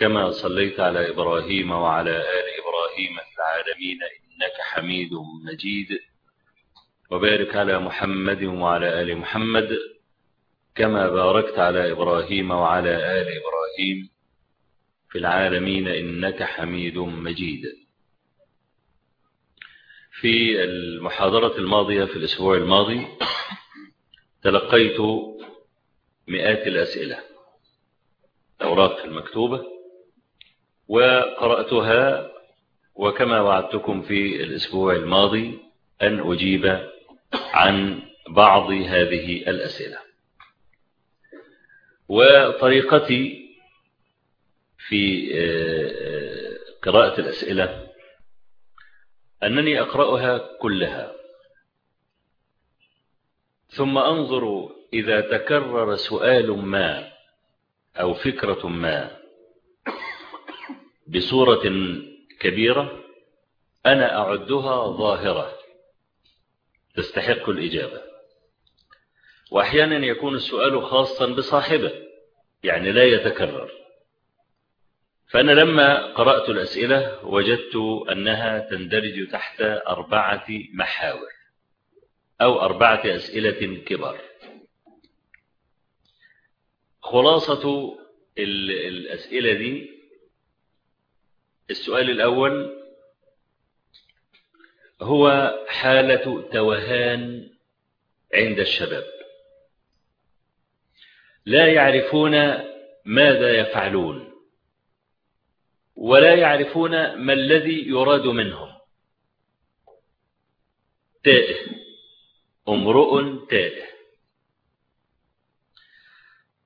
كما صليت على إبراهيم وعلى آل إبراهيم في العالمين إنك حميد مجيد. وبارك على محمد وعلى آل محمد كما باركت على إبراهيم وعلى آل إبراهيم في العالمين إنك حميد مجيد. في المحاضرة الماضية في الأسبوع الماضي تلقيت مئات الأسئلة. الأوراق المكتوبة وقرأتها وكما وعدتكم في الأسبوع الماضي أن أجيب عن بعض هذه الأسئلة. وطريقتي في قراءة الأسئلة أنني أقرأها كلها. ثم أنظر إذا تكرر سؤال ما أو فكرة ما بصورة كبيرة أنا أعدها ظاهرة. تستحق الإجابة. وأحيانا يكون السؤال خاصا بصاحبه يعني لا يتكرر. فأنا لما قرأت الأسئلة وجدت أنها تندرج تحت أربعة محاور أو أربعة أسئلة كبار. خلاصة الأسئلة دي السؤال الأول هو حالة توهان عند الشباب. لا يعرفون ماذا يفعلون ولا يعرفون ما الذي يراد منهم. تائه امرؤ تائه.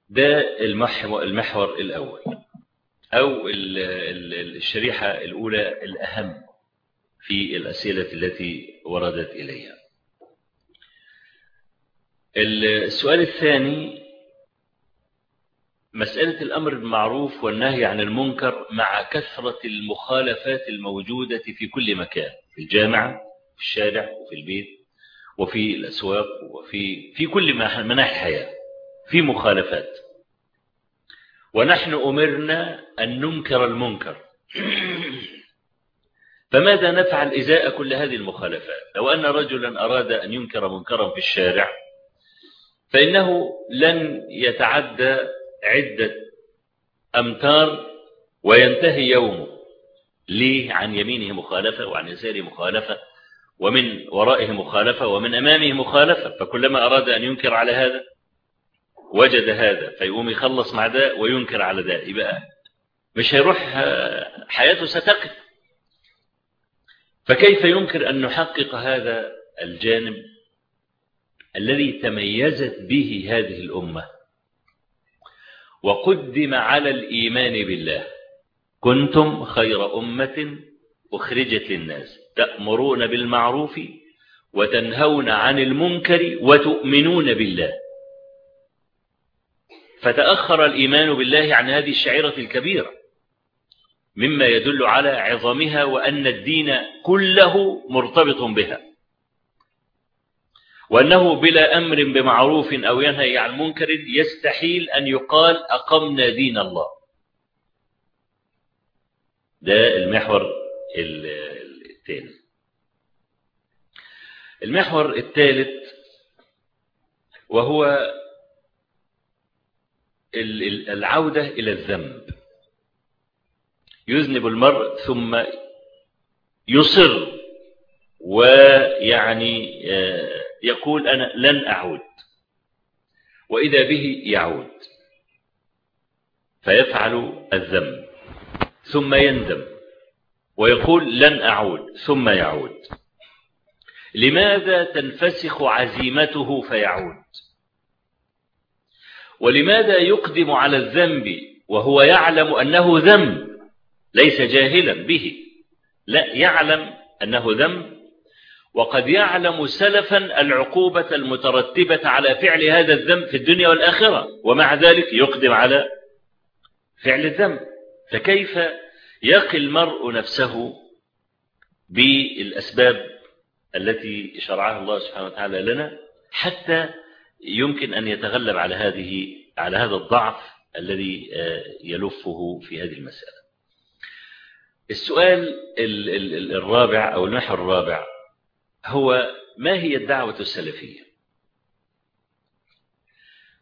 ده المحور الأول. أو الشريحة الأولى الأهم في الأسئلة التي وردت إليها. السؤال الثاني مسألة الأمر بالمعروف والنهي عن المنكر مع كثرة المخالفات الموجودة في كل مكان في الجامعة في الشارع وفي البيت وفي الأسواق وفي في كل مناحي الحياة في مخالفات. ونحن أمرنا أن ننكر المنكر. فماذا نفعل إزاء كل هذه المخالفات؟ لو أن رجلا أراد أن ينكر منكرا في الشارع فإنه لن يتعدى عدة أمتار وينتهي يومه ليه عن يمينه مخالفة وعن يساره مخالفة ومن ورائه مخالفة ومن أمامه مخالفة. فكلما أراد أن ينكر على هذا وجد هذا فيقوم يخلص مع ده وينكر على ده. يبقى مش هيروح حياته ستقف فكيف يمكن أن نحقق هذا الجانب الذي تميزت به هذه الأمة؟ وقدم على الإيمان بالله. كنتم خير أمة أخرجت للناس. تأمرون بالمعروف وتنهون عن المنكر وتؤمنون بالله. فتأخر الإيمان بالله عن هذه الشعيرة الكبيرة مما يدل على عظمها وأن الدين كله مرتبط بها. وأنه بلا أمر بمعروف أو ينهي عن منكر يستحيل أن يقال أقمنا دين الله. ده المحور الثاني. المحور الثالث وهو العودة إلى الذنب. يذنب المرء ثم يصر ويعني يقول أنا لن أعود. وإذا به يعود. فيفعل الذنب. ثم يندم. ويقول لن أعود ثم يعود. لماذا تنفسخ عزيمته فيعود؟ ولماذا يقدم على الذنب وهو يعلم أنه ذنب ليس جاهلا به؟ لا يعلم أنه ذنب. وقد يعلم سلفا العقوبة المترتبة على فعل هذا الذنب في الدنيا والآخرة ومع ذلك يقدم على فعل الذنب. فكيف يقي المرء نفسه بالأسباب التي شرعها الله سبحانه وتعالى لنا حتى يمكن أن يتغلب على هذه على هذا الضعف الذي يلفه في هذه المسألة. السؤال الرابع أو المحور الرابع هو ما هي الدعوة السلفية؟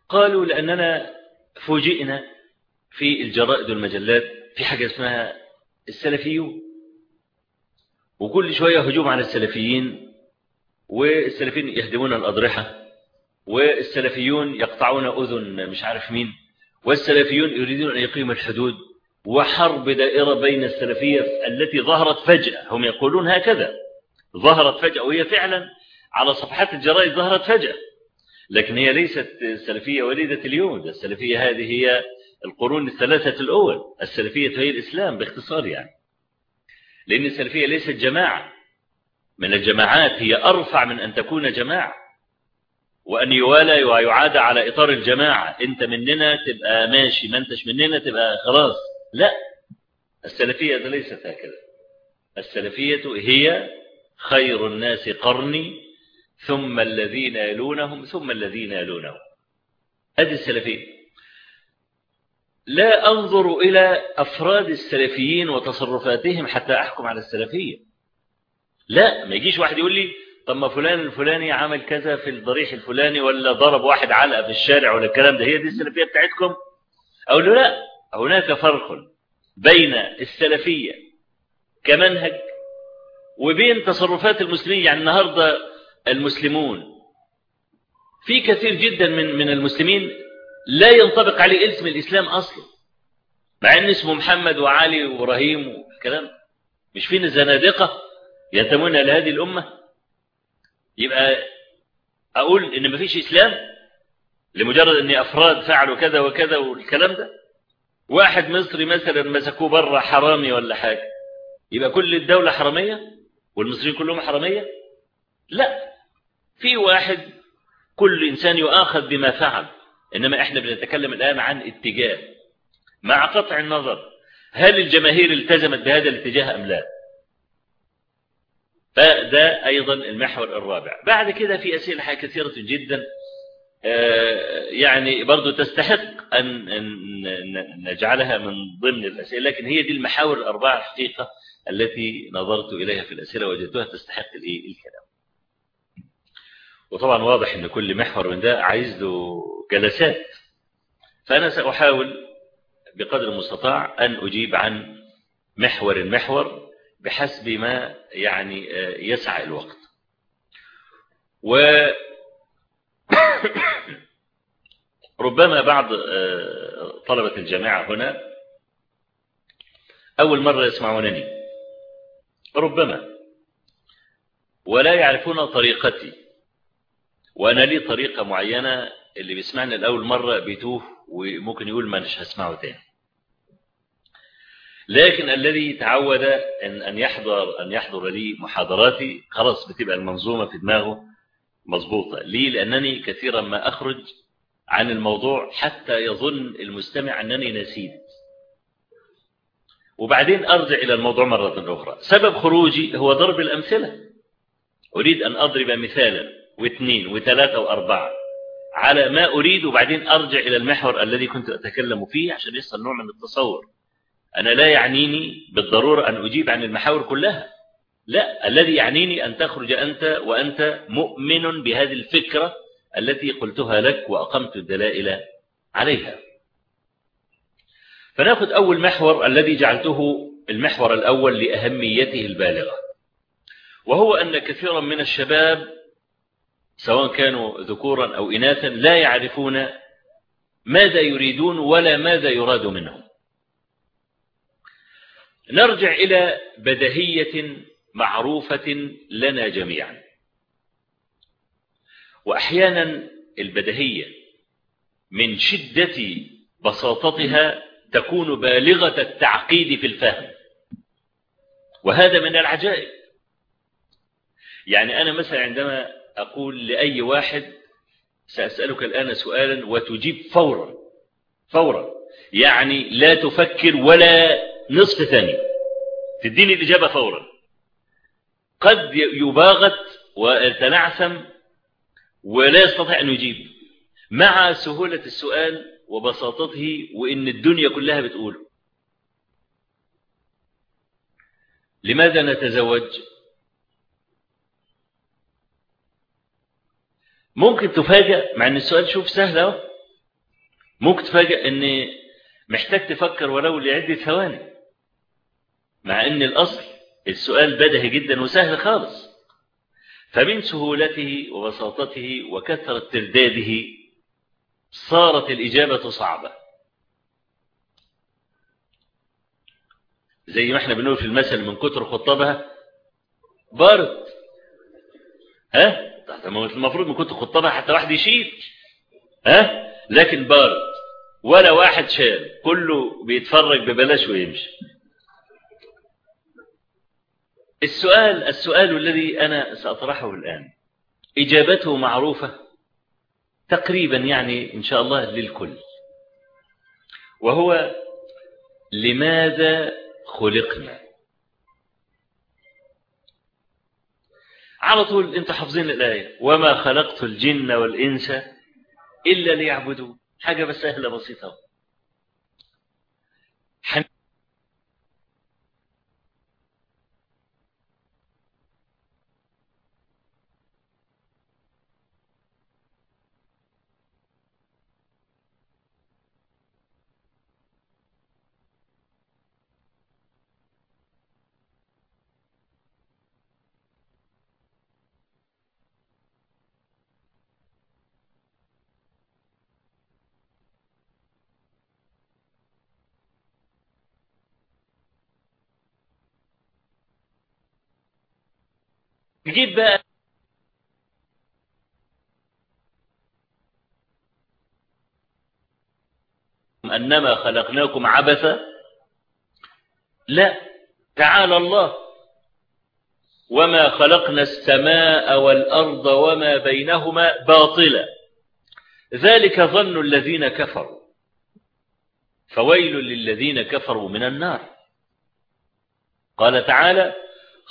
قالوا لأننا فوجئنا في الجرائد والمجلات في حاجة اسمها السلفيون. وكل شوية هجوم على السلفيين والسلفيين يهدمون الأضرحة. والسلفيون يقطعون أذن مش عارف مين والسلفيون يريدون أن يقيموا الحدود وحرب دائرة بين السلفية التي ظهرت فجأة هم يقولون هكذا ظهرت فجأة وهي فعلا على صفحات الجرائد ظهرت فجأة. لكن هي ليست السلفية وليدة اليوم السلفية هذه هي القرون الثلاثة الأول السلفية هي الإسلام باختصار يعني. لأن السلفية ليست جماعة من الجماعات هي أرفع من أن تكون جماعة. وأن يوالى ويعاد على إطار الجماعة. أنت مننا تبقى ماشي ما أنتش مننا تبقى خلاص. لا السلفية ليست هكذا. السلفية هي خير الناس قرني ثم الذين يلونهم ثم الذين يلونهم. هذه السلفية. لا أنظر إلى أفراد السلفيين وتصرفاتهم حتى أحكم على السلفية. لا ما يجيش واحد يقول لي طب ما فلان الفلاني عمل كذا في الضريح الفلاني ولا ضرب واحد علقة في الشارع ولا الكلام ده هي دي السلفية بتاعتكم؟ أقول له لا هناك فرق بين السلفية كمنهج وبين تصرفات المسلمين يعني النهاردة المسلمون. في كثير جدا من من المسلمين لا ينطبق عليه اسم الإسلام أصلا مع أن اسمه محمد وعلي وإبراهيم والكلام مش فين الزنادقة ينتمون لهذه الأمة؟ يبقى أقول إن مفيش إسلام لمجرد أن أفراد فعلوا كذا وكذا والكلام ده. واحد مصري مثلا مسكوه بره حرامي ولا حاجة يبقى كل الدولة حرامية والمصريين كلهم حرامية؟ لا. في واحد كل إنسان يؤاخذ بما فعل إنما إحنا بنتكلم الآن عن اتجاه. مع قطع النظر هل الجماهير التزمت بهذا الاتجاه أم لا؟ فده أيضا المحور الرابع. بعد كده في أسئلة كثيرة جدا يعني برضو تستحق أن نجعلها من ضمن الأسئلة لكن هي دي المحاور الأربعة الحقيقة التي نظرت إليها في الأسئلة وجدتها تستحق الكلام. وطبعا واضح أن كل محور من ده عايز له جلسات. فأنا سأحاول بقدر المستطاع أن أجيب عن محور محور بحسب ما يعني يسعى الوقت. و ربما بعض طلبة الجامعة هنا أول مرة يسمعونني. ربما. ولا يعرفون طريقتي. وأنا لي طريقة معينة اللي بيسمعني الأول مرة بيتوه وممكن يقول ما مش هسمعه تاني. لكن الذي تعود أن أن يحضر أن يحضر لي محاضراتي خلاص بتبقى المنظومة في دماغه مظبوطة. ليه؟ لأنني كثيرا ما أخرج عن الموضوع حتى يظن المستمع أنني نسيت. وبعدين أرجع إلى الموضوع مرة أخرى. سبب خروجي هو ضرب الأمثلة. أريد أن أضرب مثالا واثنين وثلاثة وأربعة على ما أريد وبعدين أرجع إلى المحور الذي كنت أتكلم فيه عشان يحصل نوع من التصور. أنا لا يعنيني بالضرورة أن أجيب عن المحاور كلها. لا الذي يعنيني أن تخرج أنت وأنت مؤمن بهذه الفكرة التي قلتها لك وأقمت الدلائل عليها. فنأخذ أول محور الذي جعلته المحور الأول لأهميته البالغة وهو أن كثيرا من الشباب سواء كانوا ذكورا أو إناثا لا يعرفون ماذا يريدون ولا ماذا يراد منهم. نرجع إلى بدهية معروفة لنا جميعا. وأحيانا البدهية من شدة بساطتها تكون بالغة التعقيد في الفهم. وهذا من العجائب. يعني أنا مثلا عندما أقول لأي واحد سأسألك الآن سؤالا وتجيب فورا فورا يعني لا تفكر ولا نصف ثانية تديني الإجابة فورا. قد يباغت ويتنعثم ولا يستطيع أن يجيب. مع سهولة السؤال وبساطته وإن الدنيا كلها بتقوله. لماذا نتزوج؟ ممكن تفاجأ مع إن السؤال شوف سهل أهو. ممكن تفاجأ إن محتاج تفكر ولو لعدة ثواني. مع إن الأصل السؤال بدهي جدا وسهل خالص. فمن سهولته وبساطته وكثرة ترداده صارت الإجابة صعبة. زي ما إحنا بنقول في المثل من كتر خطبها بارد. ها؟ المفروض من كتر خطبها حتى واحد يشيل. ها؟ لكن بارد. ولا واحد شال. كله بيتفرج ببلاش ويمشي. السؤال السؤال الذي أنا سأطرحه الآن إجابته معروفة تقريبا يعني إن شاء الله للكل وهو لماذا خلقنا؟ على طول أنت حافظين الآية وما خلقت الجن والإنس إلا ليعبدون حاجة بس سهلة بسيطة. نجيب بقى أنما خلقناكم عبثا. لا تعالى الله. وما خلقنا السماء والأرض وما بينهما باطلا. ذلك ظن الذين كفروا. فويل للذين كفروا من النار. قال تعالى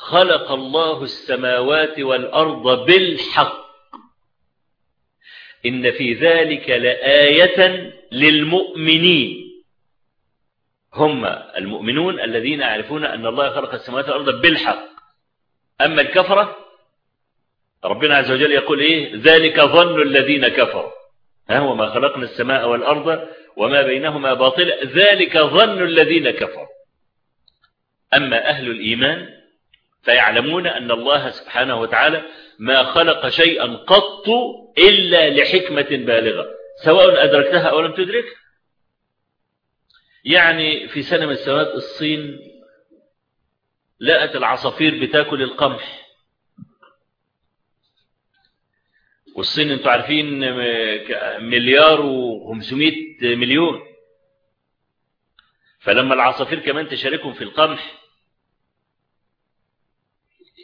خلق الله السماوات والأرض بالحق. إن في ذلك لآية للمؤمنين. هم المؤمنون الذين يعرفون أن الله خلق السماوات والأرض بالحق. أما الكفرة ربنا عز وجل يقول إيه؟ ذلك ظن الذين كفروا. ها وما خلقنا السماء والأرض وما بينهما باطل. ذلك ظن الذين كفروا. أما أهل الإيمان فيعلمون أن الله سبحانه وتعالى ما خلق شيئا قط إلا لحكمة بالغة. سواء أدركتها أو لم تدركها يعني في سنة من السنوات الصين لقت العصافير بتاكل القمح. والصين أنتوا عارفين مليار وخمسمائة مليون. فلما العصافير كمان تشاركهم في القمح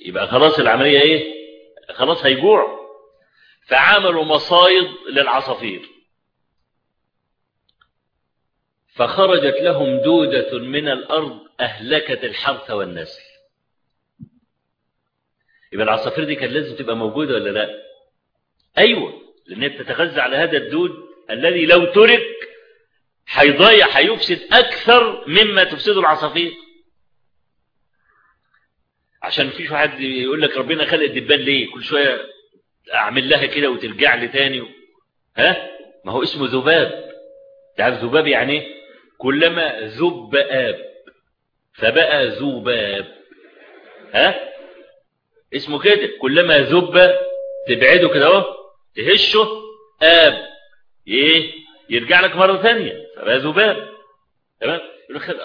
يبقى خلاص العملية إيه؟ خلاص هيجوع. فعملوا مصايد للعصافير. فخرجت لهم دودة من الأرض أهلكت الحرث والنسل. يبقى العصافير دي كان لازم تبقى موجودة ولا لأ؟ أيوة لأنها بتتغذى على هذا الدود الذي لو ترك هيضيع هيفسد أكثر مما تفسده العصافير. عشان فيش واحد يقول لك ربنا خلق الدبان ليه؟ كل شوية أعمل لها كده وترجع لي تاني. ها؟ ما هو اسمه ذباب. تعرف ذباب يعني إيه؟ كلما ذب آب فبقى ذباب. ها؟ اسمه كده؟ كلما ذب تبعده كده أهو تهشه آب. إيه؟ يرجع لك مرة ثانية فبقى ذباب. تمام؟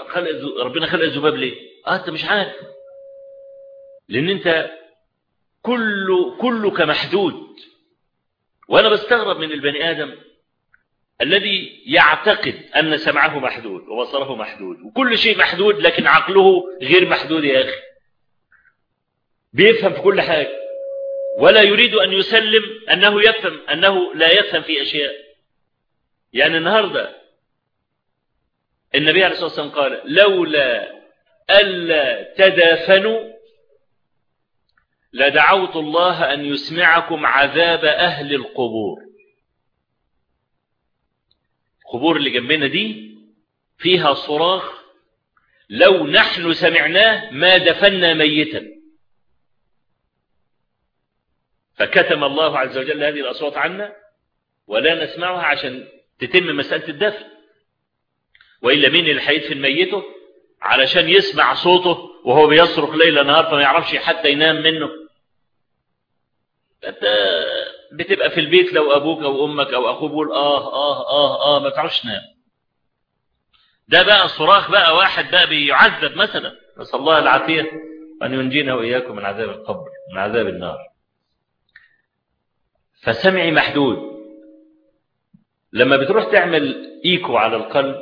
خلق ربنا خلق الذباب ليه؟ آه أنت مش عارف. لأن أنت كله كلك محدود. وأنا بستغرب من البني آدم الذي يعتقد أن سمعه محدود وبصره محدود. وكل شيء محدود لكن عقله غير محدود يا أخي. بيفهم في كل حاجة. ولا يريد أن يسلم أنه يفهم أنه لا يفهم في أشياء. يعني النهارده النبي عليه الصلاة والسلام قال لولا ألا تدافنوا لدعوت الله أن يسمعكم عذاب أهل القبور. القبور اللي جنبنا دي فيها صراخ لو نحن سمعناه ما دفنا ميتا. فكتم الله عز وجل هذه الأصوات عنا ولا نسمعها عشان تتم مسألة الدفن. وإلا مين اللي هيدفن ميته؟ علشان يسمع صوته وهو بيصرخ ليل نهار فما يعرفش حتى ينام منه. أنت بتبقى في البيت لو أبوك أو أمك أو أخوك بيقول آه آه آه آه ما تعرفش تنام. ده بقى صراخ بقى واحد بقى بيعذب مثلا. نسأل الله العافية وان ينجينا وإياكم من عذاب القبر من عذاب النار. فسمعي محدود. لما بتروح تعمل إيكو على القلب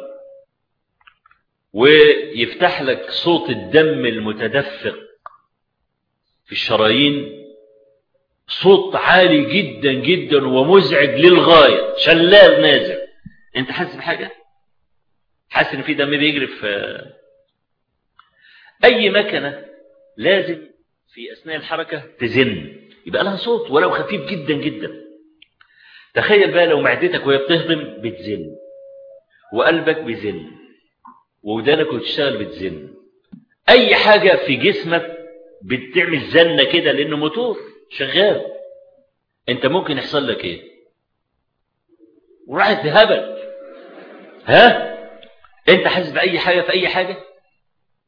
ويفتح لك صوت الدم المتدفق في الشرايين صوت عالي جدا جدا ومزعج للغاية. شلال نازل انت حاسس بحاجة؟ حاسس إن في دم بيجري في أي مكنة لازم في أثناء الحركة تزن. يبقى لها صوت ولو خفيف جدا جدا. تخيل بقى لو معدتك وهي بتهضم بتزن. وقلبك بيزن. ودانك وتشتغل بتزن. أي حاجة في جسمك بتعمل زنة كده لأنه موتور. شغال. انت ممكن يحصل لك إيه؟ وراحت هبل. ها؟ انت حاسس بأي حاجة في أي حاجة؟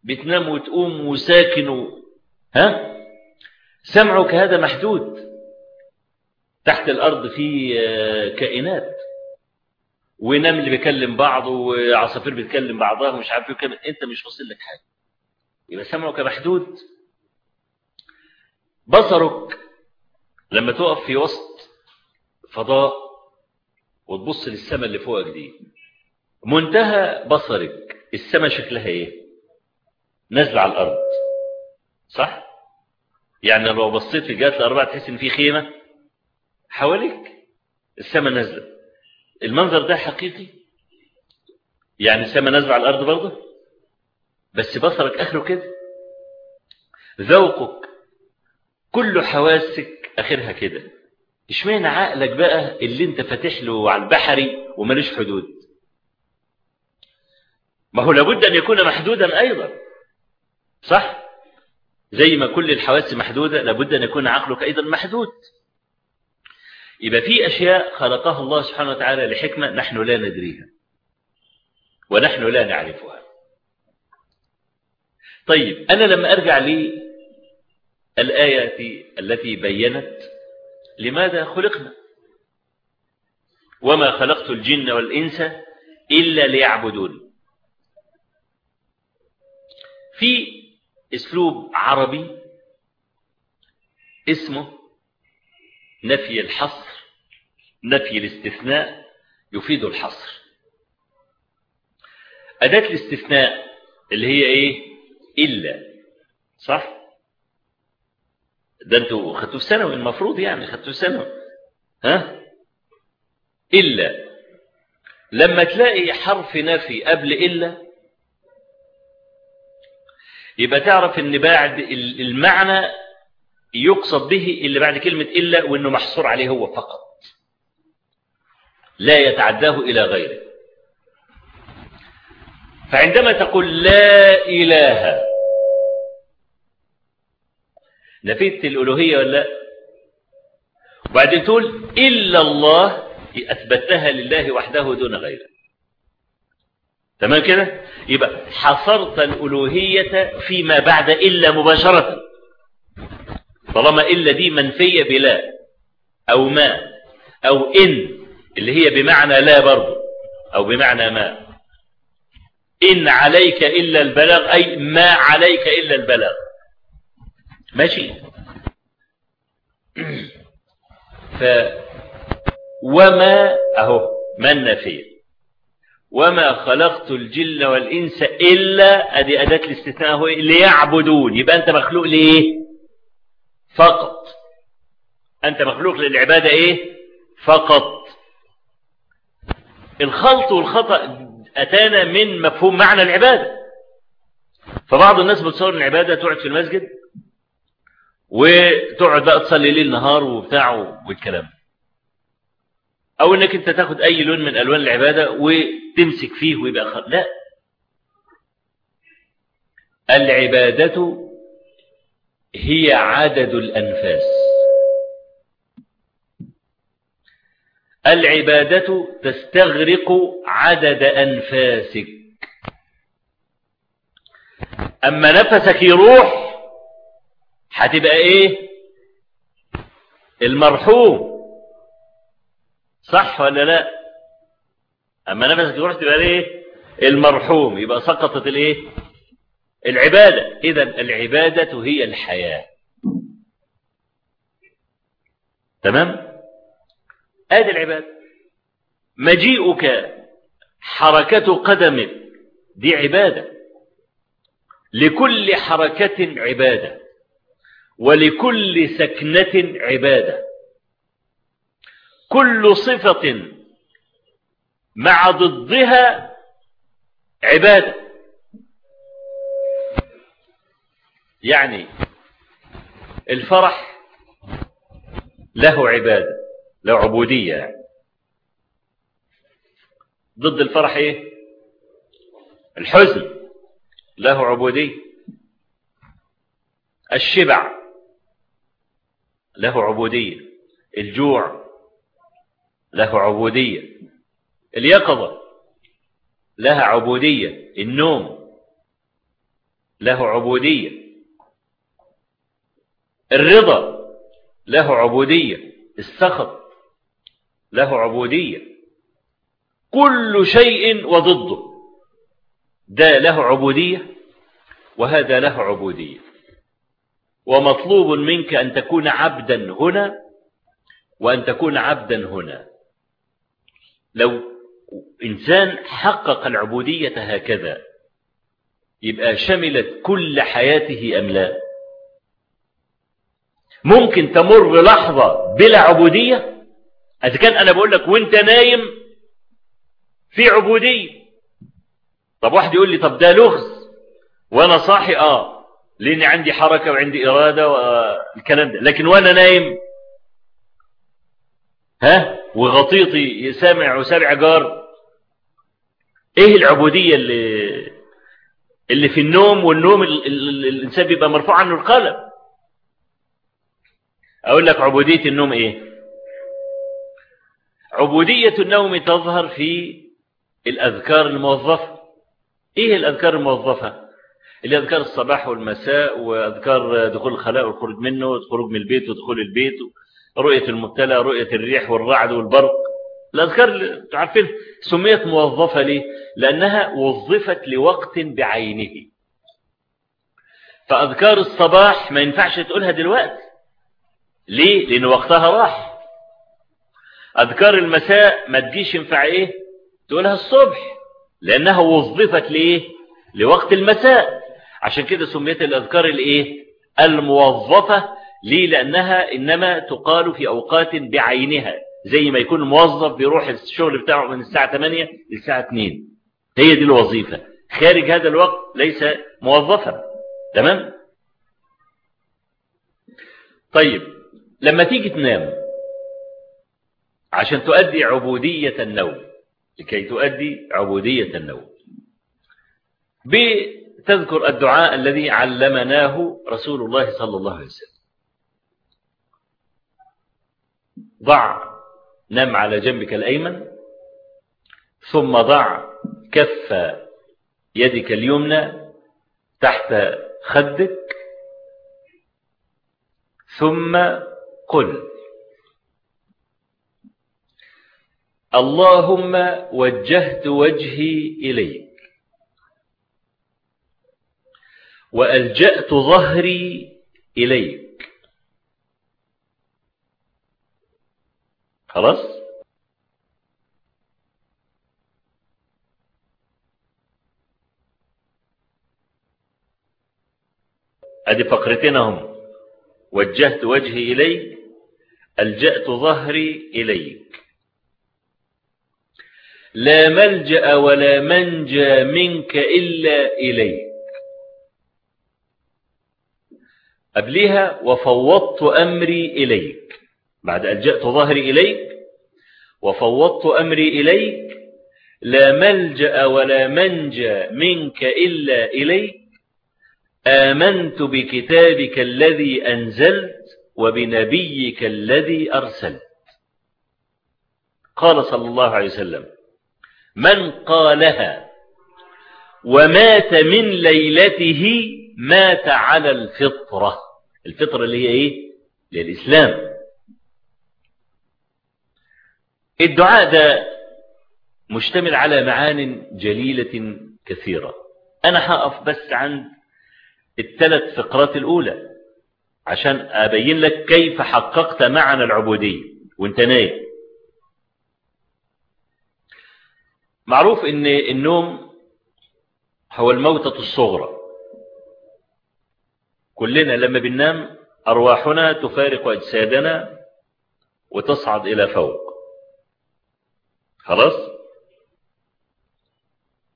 بتنام وتقوم وساكن و... ها؟ سمعك هذا محدود. تحت الأرض في كائنات. ونمل بيكلم بعض وعصافير بتكلم بعضها ومش عارف إيه انت مش واصل لك حاجة. يبقى سمعك محدود. بصرك لما تقف في وسط فضاء وتبص للسماء اللي فوقك دي منتهى بصرك السماء شكلها إيه؟ نازلة على الأرض. صح؟ يعني لو بصيت في جهات الأربعة تحس إن في خيمة؟ حواليك السماء نازلة. المنظر ده حقيقي؟ يعني السماء نازلة على الأرض برضه؟ بس بصرك آخره كده. ذوقك كل حواسك آخرها كده. إشمعنى عقلك بقى اللي أنت فاتح له على البحري ومالوش حدود؟ ما هو لابد أن يكون محدودا أيضا. صح؟ زي ما كل الحواس محدودة لابد أن يكون عقلك أيضا محدود. يبقى في أشياء خلقها الله سبحانه وتعالى لحكمة نحن لا ندريها. ونحن لا نعرفها. طيب أنا لما أرجع لي الآية التي بينت لماذا خلقنا؟ وما خلقت الجن والإنس إلا ليعبدون. في أسلوب عربي اسمه نفي الحصر نفي الاستثناء يفيد الحصر. أداة الاستثناء اللي هي إيه؟ إلا صح؟ ده أنتوا خدتوه في ثانوي المفروض يعني خدتوه ثانوي. ها؟ إلا لما تلاقي حرف نفي قبل إلا يبقى تعرف إن بعد المعنى يقصد به اللي بعد كلمة إلا وإنه محصور عليه هو فقط. لا يتعداه إلى غيره. فعندما تقول لا إله نفيت الألوهية ولا لا؟ وبعدين تقول إلا الله أثبتها لله وحده دون غيره. تمام كده؟ يبقى حصرت الألوهية فيما بعد إلا مباشرة. طالما إلا دي منفية بلا أو ما أو إن اللي هي بمعنى لا برضه أو بمعنى ما. إن عليك إلا البلاغ أي ما عليك إلا البلاغ. ماشي. ف وما أهو ما النفير؟ وما خلقت الجن والإنس إلا أدي أداة الاستثناء هو ليعبدون. يبقى أنت مخلوق لإيه؟ فقط. أنت مخلوق للعبادة إيه؟ فقط. الخلط والخطأ أتانا من مفهوم معنى العبادة. فبعض الناس بتصور العبادة تقعد في المسجد وتقعد بقى تصلي ليل نهار وبتاع والكلام. أو إنك أنت تاخد أي لون من ألوان العبادة وتمسك فيه ويبقى خر... لا. العبادة هي عدد الأنفاس. العبادة تستغرق عدد أنفاسك. أما نفسك يروح هتبقى إيه؟ المرحوم. صح ولا لا؟ أما نفسك يروح تبقى إيه؟ المرحوم. يبقى سقطت الإيه؟ العبادة. اذا العبادة هي الحياة. تمام؟ آدي العبادة مجيئك حركة قدمك دي عبادة. لكل حركة عبادة. ولكل سكنة عبادة. كل صفة مع ضدها عبادة. يعني الفرح له عبادة له عبودية. يعني. ضد الفرح إيه؟ الحزن له عبودية. الشبع له عبودية. الجوع له عبودية. اليقظة لها عبودية. النوم له عبودية. الرضا له عبودية. السخط له عبودية. كل شيء وضده. ده له عبودية وهذا له عبودية. ومطلوب منك أن تكون عبدا هنا وأن تكون عبدا هنا. لو إنسان حقق العبودية هكذا يبقى شملت كل حياته أم لا؟ ممكن تمر لحظة بلا عبودية؟ إذا كان أنا بقول لك وأنت نايم في عبودية طب واحد يقول لي طب ده لغز وأنا صاحي؟ آه. لأني عندي حركة وعندي إرادة والكلام ده. لكن وأنا نايم ها؟ وغطيطي سامع وسامع جار إيه العبودية اللي اللي في النوم؟ والنوم ال... ال... الإنسان بيبقى مرفوع عنه القلم أقول لك عبودية النوم إيه؟ عبودية النوم تظهر في الأذكار الموظفة. إيه الأذكار الموظفة؟ اللي اذكار الصباح والمساء وأذكار دخول الخلاء والخروج منه والخروج من البيت ودخول البيت رؤية المبتلى رؤية الريح والرعد والبرق. الأذكار عارفين سميت موظفة ليه؟ لأنها وظفت لوقت بعينه. فأذكار الصباح ما ينفعش تقولها دلوقتي. ليه؟ لأن وقتها راح. أذكار المساء ما تجيش ينفع إيه؟ تقولها الصبح. لأنها وظفت ليه؟ لوقت المساء. عشان كده سميت الأذكار الإيه؟ الموظفة. ليه؟ لأنها إنما تقال في أوقات بعينها زي ما يكون موظف بيروح الشغل بتاعه من الساعة 8 للساعة 2 هي دي الوظيفة. خارج هذا الوقت ليس موظفا. تمام؟ طيب لما تيجي تنام عشان تؤدي عبودية النوم لكي تؤدي عبودية النوم بتذكر الدعاء الذي علمناه رسول الله صلى الله عليه وسلم. ضع نم على جنبك الأيمن ثم ضع كف يدك اليمنى تحت خدك ثم قل. اللهم وجهت وجهي إليك. وألجأت ظهري إليك. خلاص؟ أدي فقرتين هم. وجهت وجهي إليك ألجأت ظهري إليك. لا ملجأ ولا منجى منك إلا إليك. قبلها وفوضت أمري إليك. بعد الجأت ظهري إليك وفوضت أمري إليك لا ملجأ ولا منجى منك إلا إليك. آمنت بكتابك الذي أنزلت وبنبيك الذي أرسلت. قال صلى الله عليه وسلم من قالها ومات من ليلته مات على الفطرة. الفطرة اللي هي إيه؟ للإسلام. الدعاء ده مشتمل على معان جليلة كثيرة. أنا هقف بس عند الثلاث فقرات الأولى عشان أبين لك كيف حققت معنى العبودية. وأنت نايم. معروف إن النوم هو الموتة الصغرى. كلنا لما بننام أرواحنا تفارق أجسادنا وتصعد إلى فوق. خلاص؟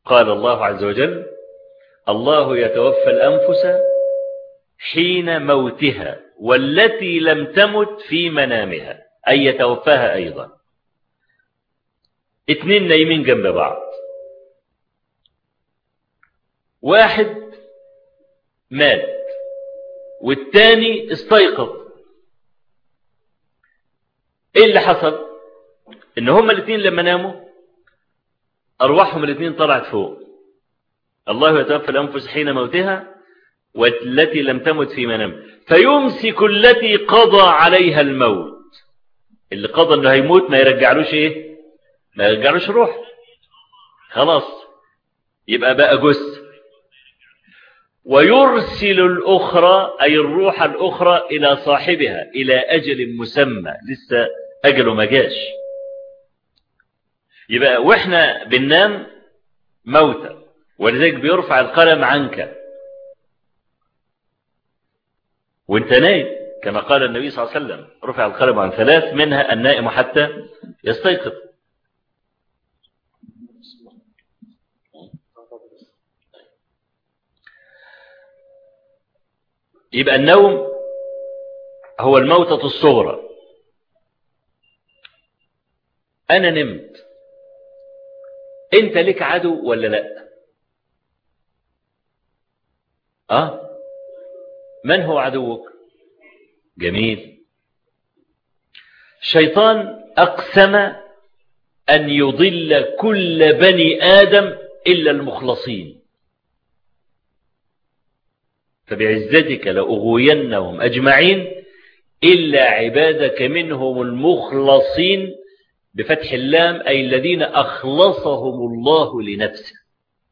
قال الله عز وجل الله يتوفى الأنفس حين موتها والتي لم تمت في منامها. أي يتوفاها أيضا. اتنين نايمين جنب بعض. واحد مات. والتاني استيقظ. إيه اللي حصل؟ إن هما الاثنين لما ناموا أرواحهم الاثنين طلعت فوق. الله يتوفى الأنفس حين موتها والتي لم تمت في منام فيمسك التي قضى عليها الموت. اللي قضى إنه هيموت ما يرجعلوش إيه؟ ما يرجعلوش روح. خلاص. يبقى بقى جث. ويرسل الأخرى أي الروح الأخرى إلى صاحبها إلى أجل مسمى. لسه أجله ما جاش. يبقى وإحنا بننام موتى ولذلك بيرفع القلم عنك. وانت نايم كما قال النبي صلى الله عليه وسلم. رفع القلم عن ثلاث منها النائم حتى يستيقظ. يبقى النوم هو الموتة الصغرى. أنا نمت. أنت لك عدو ولا لأ؟ أه؟ من هو عدوك؟ جميل. الشيطان أقسم أن يضل كل بني آدم إلا المخلصين. فبعزتك لأغوينهم أجمعين إلا عبادك منهم المخلصين بفتح اللام أي الذين أخلصهم الله لنفسه.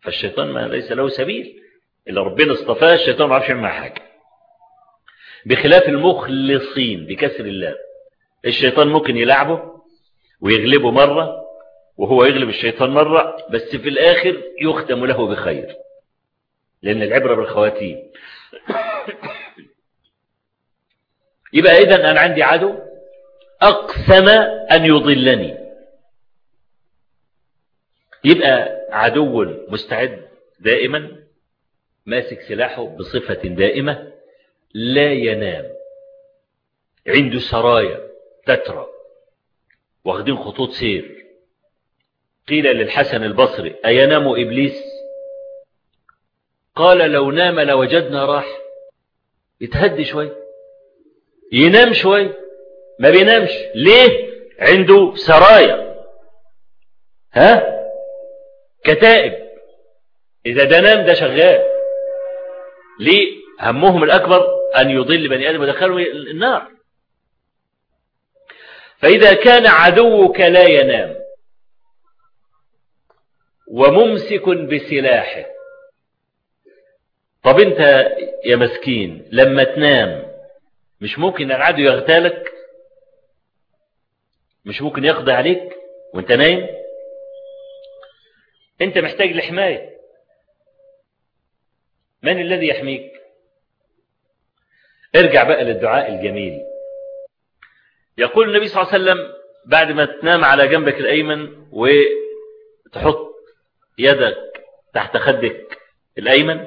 فالشيطان ما ليس له سبيل اللي ربنا اصطفاه الشيطان ما عرفش يعمل حاجة. بخلاف المخلصين بكسر الله الشيطان ممكن يلعبه ويغلبه مرة وهو يغلب الشيطان مرة بس في الآخر يختم له بخير. لأن العبرة بالخواتيم. يبقى إذا أنا عندي عدو أقسم أن يضلني. يبقى عدو مستعد دائما ماسك سلاحه بصفة دائمة لا ينام. عنده سرايا تترى واخدين خطوط سير. قيل للحسن البصري أينام إبليس؟ قال لو نام لوجدنا راح. يتهدي شوي. ينام شوي. ما بينامش. ليه؟ عنده سرايا. ها؟ كتائب. إذا ده نام ده شغال. ليه؟ همهم الأكبر أن يضل بني آدم ودخلوا النار. فإذا كان عدوك لا ينام. وممسك بسلاحه. طب انت يا مسكين لما تنام مش ممكن العدو يغتالك؟ مش ممكن يقضي عليك وانت نايم؟ انت محتاج لحماية. من الذي يحميك؟ ارجع بقى للدعاء الجميل. يقول النبي صلى الله عليه وسلم بعد ما تنام على جنبك الأيمن وتحط يدك تحت خدك الأيمن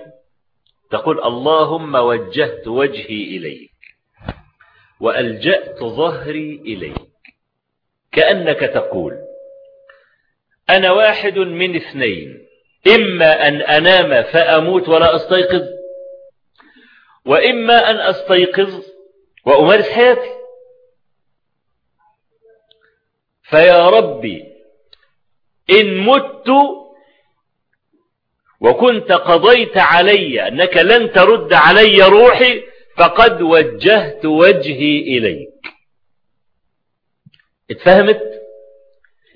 تقول اللهم وجهت وجهي إليك وألجأت ظهري إليك. كأنك تقول أنا واحد من اثنين إما أن أنام فأموت ولا أستيقظ وإما أن أستيقظ وأمارس حياتي. فيا ربي إن مت وكنت قضيت علي أنك لن ترد علي روحي فقد وجهت وجهي إليك. اتفهمت؟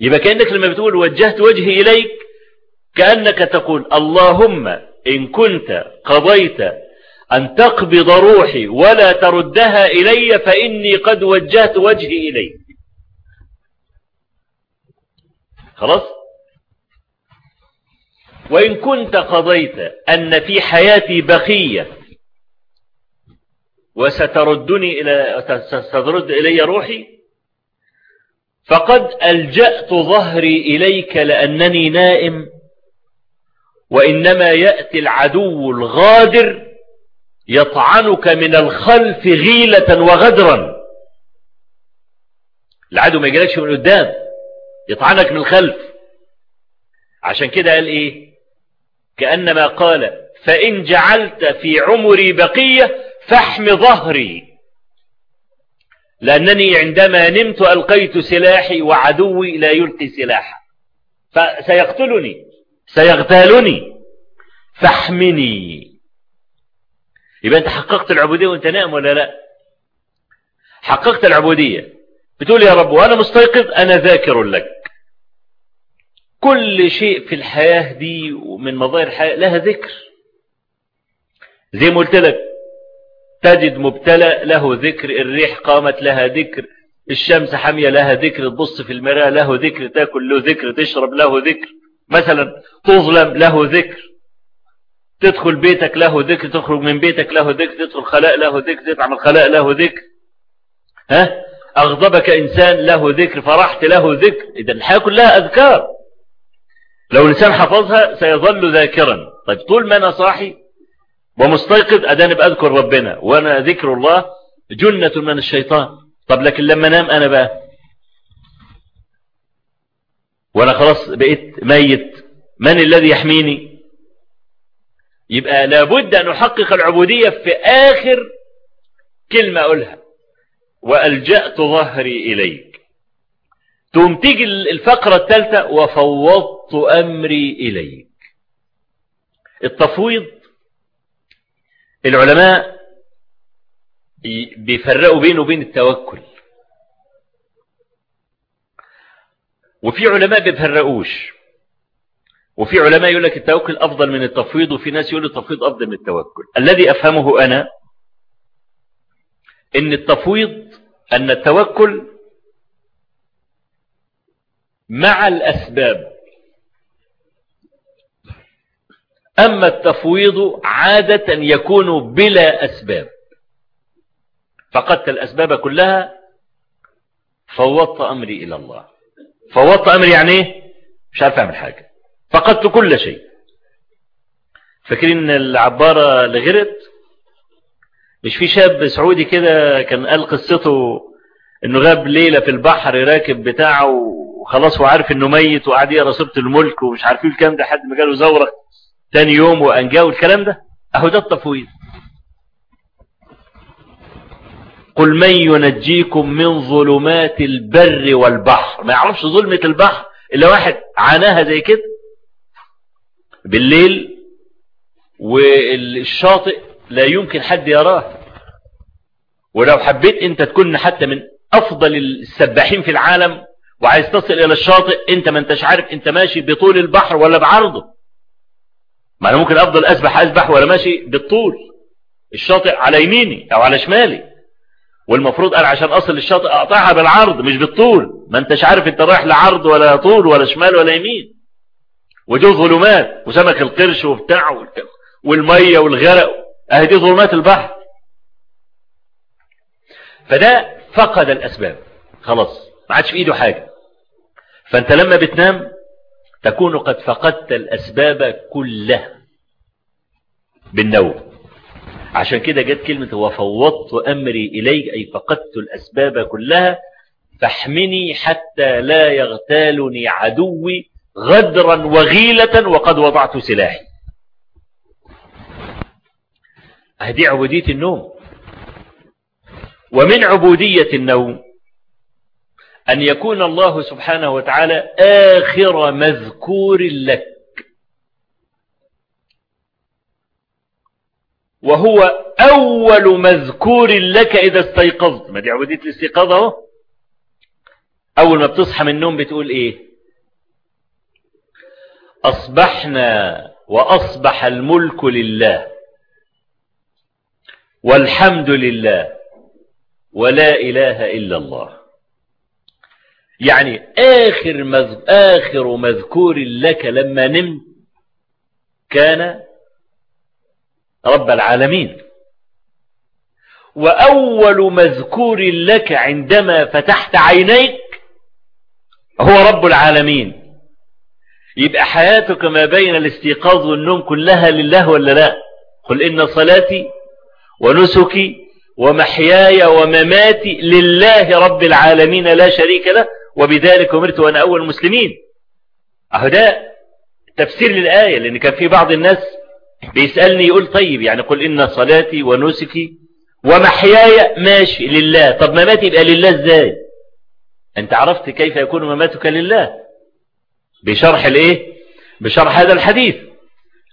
يبقى كأنك لما بتقول وجهت وجهي إليك كأنك تقول اللهم إن كنت قضيت أن تقبض روحي ولا تردها إلي فإني قد وجهت وجهي إليك. خلاص؟ وإن كنت قضيت أن في حياتي بقية وستردني إلى سترد إلي روحي فقد ألجأت ظهري إليك لأنني نائم وإنما يأتي العدو الغادر يطعنك من الخلف غيلة وغدرا. العدو ما يجيلكش من قدام يطعنك من الخلف. عشان كده قال إيه؟ كأنما قال فإن جعلت في عمري بقية فاحم ظهري. لأنني عندما نمت ألقيت سلاحي وعدوي لا يلقي سلاحا. فسيقتلني. سيغتالني. فاحمني. يبقى أنت حققت العبودية وأنت نائم ولا لا؟ حققت العبودية. بتقول يا رب وأنا مستيقظ أنا ذاكر لك. كل شيء في الحياة دي ومن مظاهر الحياة لها ذكر. زي ما قلت لك تجد مبتلى له ذكر الريح قامت لها ذكر الشمس حامية لها ذكر تبص في المراء له ذكر تأكل له ذكر تشرب له ذكر. مثلا تظلم له ذكر تدخل بيتك له ذكر تخرج من بيتك له ذكر تدخل خلاء له ذكر تطعم الخلاء له ذكر. ها؟ أغضبك إنسان له ذكر فرحت له ذكر. إذا الحياة كلها أذكار. لو الإنسان حفظها سيظل ذاكرا. طيب طول ما أنا صاحي ومستيقظ أداني بأذكر ربنا وأنا ذكر الله جنة من الشيطان. طب لكن لما نام أنا بقى؟ وأنا خلاص بقيت ميت. من الذي يحميني؟ يبقى لابد أن أحقق العبودية في آخر كلمة أقولها. وألجأت ظهري إليك تقوم تيجي الفقرة الثالثة وفوضت أمري إليك. التفويض العلماء بيفرقوا بينه وبين التوكل. وفي علماء بيفرقوش. وفي علماء يقول لك التوكل أفضل من التفويض وفي ناس يقول التفويض أفضل من التوكل. الذي أفهمه أنا إن التفويض أن التوكل مع الأسباب. أما التفويض عادة يكون بلا أسباب. فقدت الأسباب كلها فوضت أمري إلى الله. فوضت أمري يعني إيه مش عارف أعمل حاجة. فقدت كل شيء. فاكرين العبارة لغرت مش في شاب سعودي كده كان قال قصته إنه غاب ليلة في البحر راكب بتاعه وخلاص هو عارف إنه ميت وقعد يقرأ سورة الملك ومش عارفين الكلام ده حد ما جاله زورق تاني يوم وأنجاه الكلام ده. أهو ده التفويض. قل من ينجيكم من ظلمات البر والبحر. ما يعرفش ظلمة البحر إلا واحد عاناها زي كده. بالليل والشاطئ لا يمكن حد يراه. ولو حبيت أنت تكون حتى من أفضل السباحين في العالم وعايز تصل إلى الشاطئ أنت ما أنتش عارف أنت ماشي بطول البحر ولا بعرضه. ما أنا ممكن أفضل أسبح اسبح ولا ماشي بالطول. الشاطئ على يميني أو على شمالي. والمفروض أنا عشان أصل للشاطئ أقطعها بالعرض مش بالطول. ما أنتش عارف أنت رايح لعرض ولا طول ولا شمال ولا يمين. ودي ظلمات وسمك القرش وبتاع والمية والغرق. أهي دي ظلمات البحر. فده فقد الأسباب. خلاص ما عادش في إيده حاجة. فأنت لما بتنام تكون قد فقدت الأسباب كلها بالنوم. عشان كده جت كلمة وفوضت أمري إليك أي فقدت الأسباب كلها فاحمني حتى لا يغتالني عدوي غدرا وغيلة وقد وضعت سلاحي. هذه عبودية النوم. ومن عبودية النوم أن يكون الله سبحانه وتعالى آخر مذكور لك. وهو أول مذكور لك إذا استيقظت. ما دي عبودية الاستيقاظ أهو. أول ما بتصحى من النوم بتقول إيه؟ أصبحنا وأصبح الملك لله والحمد لله ولا إله إلا الله. يعني آخر, مذ... آخر مذكور لك لما نمت كان رب العالمين. وأول مذكور لك عندما فتحت عينيك هو رب العالمين. يبقى حياتك ما بين الاستيقاظ والنوم كلها لله ولا لا؟ قل إن صلاتي ونسكي ومحياي ومماتي لله رب العالمين لا شريك له. وبذلك أمرت وأنا أول المسلمين. أهو ده تفسير للآية لأن كان في بعض الناس بيسألني يقول طيب يعني قل إن صلاتي ونسكي ومحياي ماشي لله. طب مماتي يبقى لله إزاي؟ أنت عرفت كيف يكون مماتك لله؟ بشرح الإيه؟ بشرح هذا الحديث.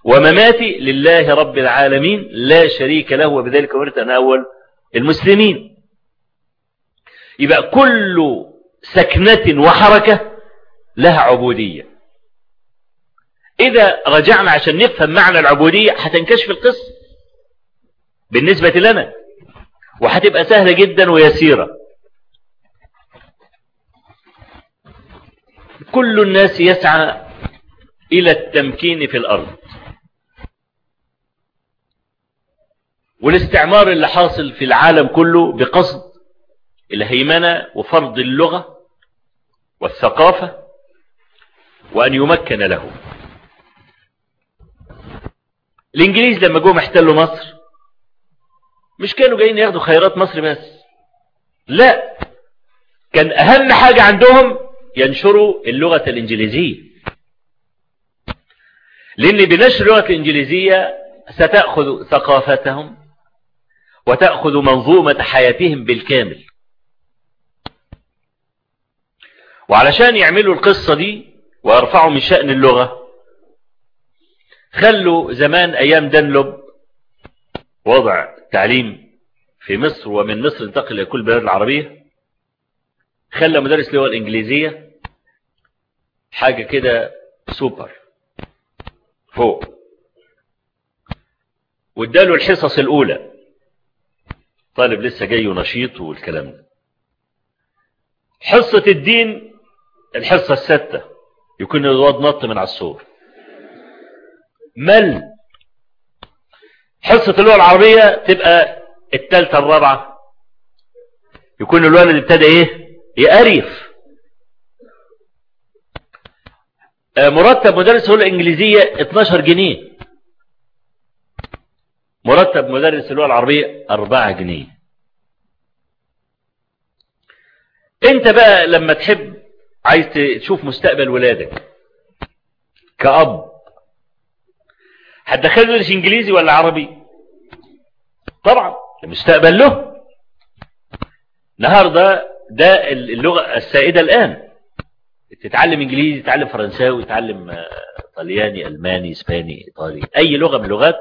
ومماتي لله رب العالمين لا شريك له وبذلك أمرت أنا أول المسلمين. يبقى كل سكنة وحركة لها عبودية. إذا رجعنا عشان نفهم معنى العبودية هتنكشف القصة بالنسبة لنا وهتبقى سهلة جدا ويسيرة. كل الناس يسعى إلى التمكين في الأرض. والاستعمار اللي حاصل في العالم كله بقصد الهيمنة وفرض اللغة والثقافة وأن يمكن له. الإنجليز لما جم احتلوا مصر مش كانوا جايين ياخدوا خيرات مصر بس. لا كان أهم حاجة عندهم ينشروا اللغة الإنجليزية. لأن بنشر اللغة الإنجليزية ستأخذ ثقافتهم وتأخذ منظومة حياتهم بالكامل. وعلشان يعملوا القصة دي ويرفعوا من شأن اللغة خلوا زمان أيام دنلوب وضع التعليم في مصر ومن مصر انتقل إلى كل البلاد العربية خلى مدرس اللغة الإنجليزية حاجة كده سوبر فوق. واداله الحصص الأولى. طالب لسه جاي ونشيط والكلام ده. حصة الدين الحصة الستة يكون الواد نط من على السور. مل حصة اللغة العربية تبقى التالتة الرابعة. يكون الولد ابتدى إيه؟ يقرف مرتب مدرس اللغة الإنجليزية 12 جنيه. مرتب مدرس اللغة العربية 4 جنيه. انت بقى لما تحب عايز تشوف مستقبل ولادك كأب. هتدخله يدرس إنجليزي ولا عربي؟ طبعا. المستقبل له. النهارده ده اللغة السائدة الآن. تتعلم إنجليزي تتعلم فرنساوي تتعلم طلياني ألماني إسباني إيطالي أي لغة من اللغات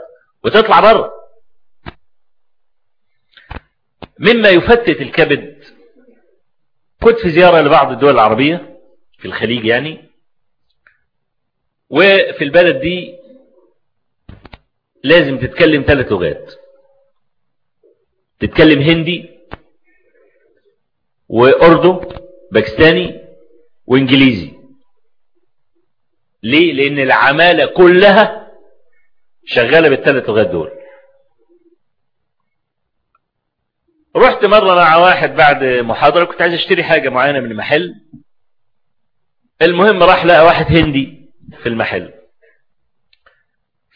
وتطلع بره. مما يفتت الكبد. كنت في زيارة لبعض الدول العربية. في الخليج يعني. وفي البلد دي لازم تتكلم ثلاث لغات. تتكلم هندي وأردو باكستاني وإنجليزي. ليه؟ لأن العمالة كلها شغالة بالثلاث لغات دول. رحت مرة مع واحد بعد محاضرة كنت عايز أشتري حاجة معينة من المحل. المهم راح لقى واحد هندي في المحل.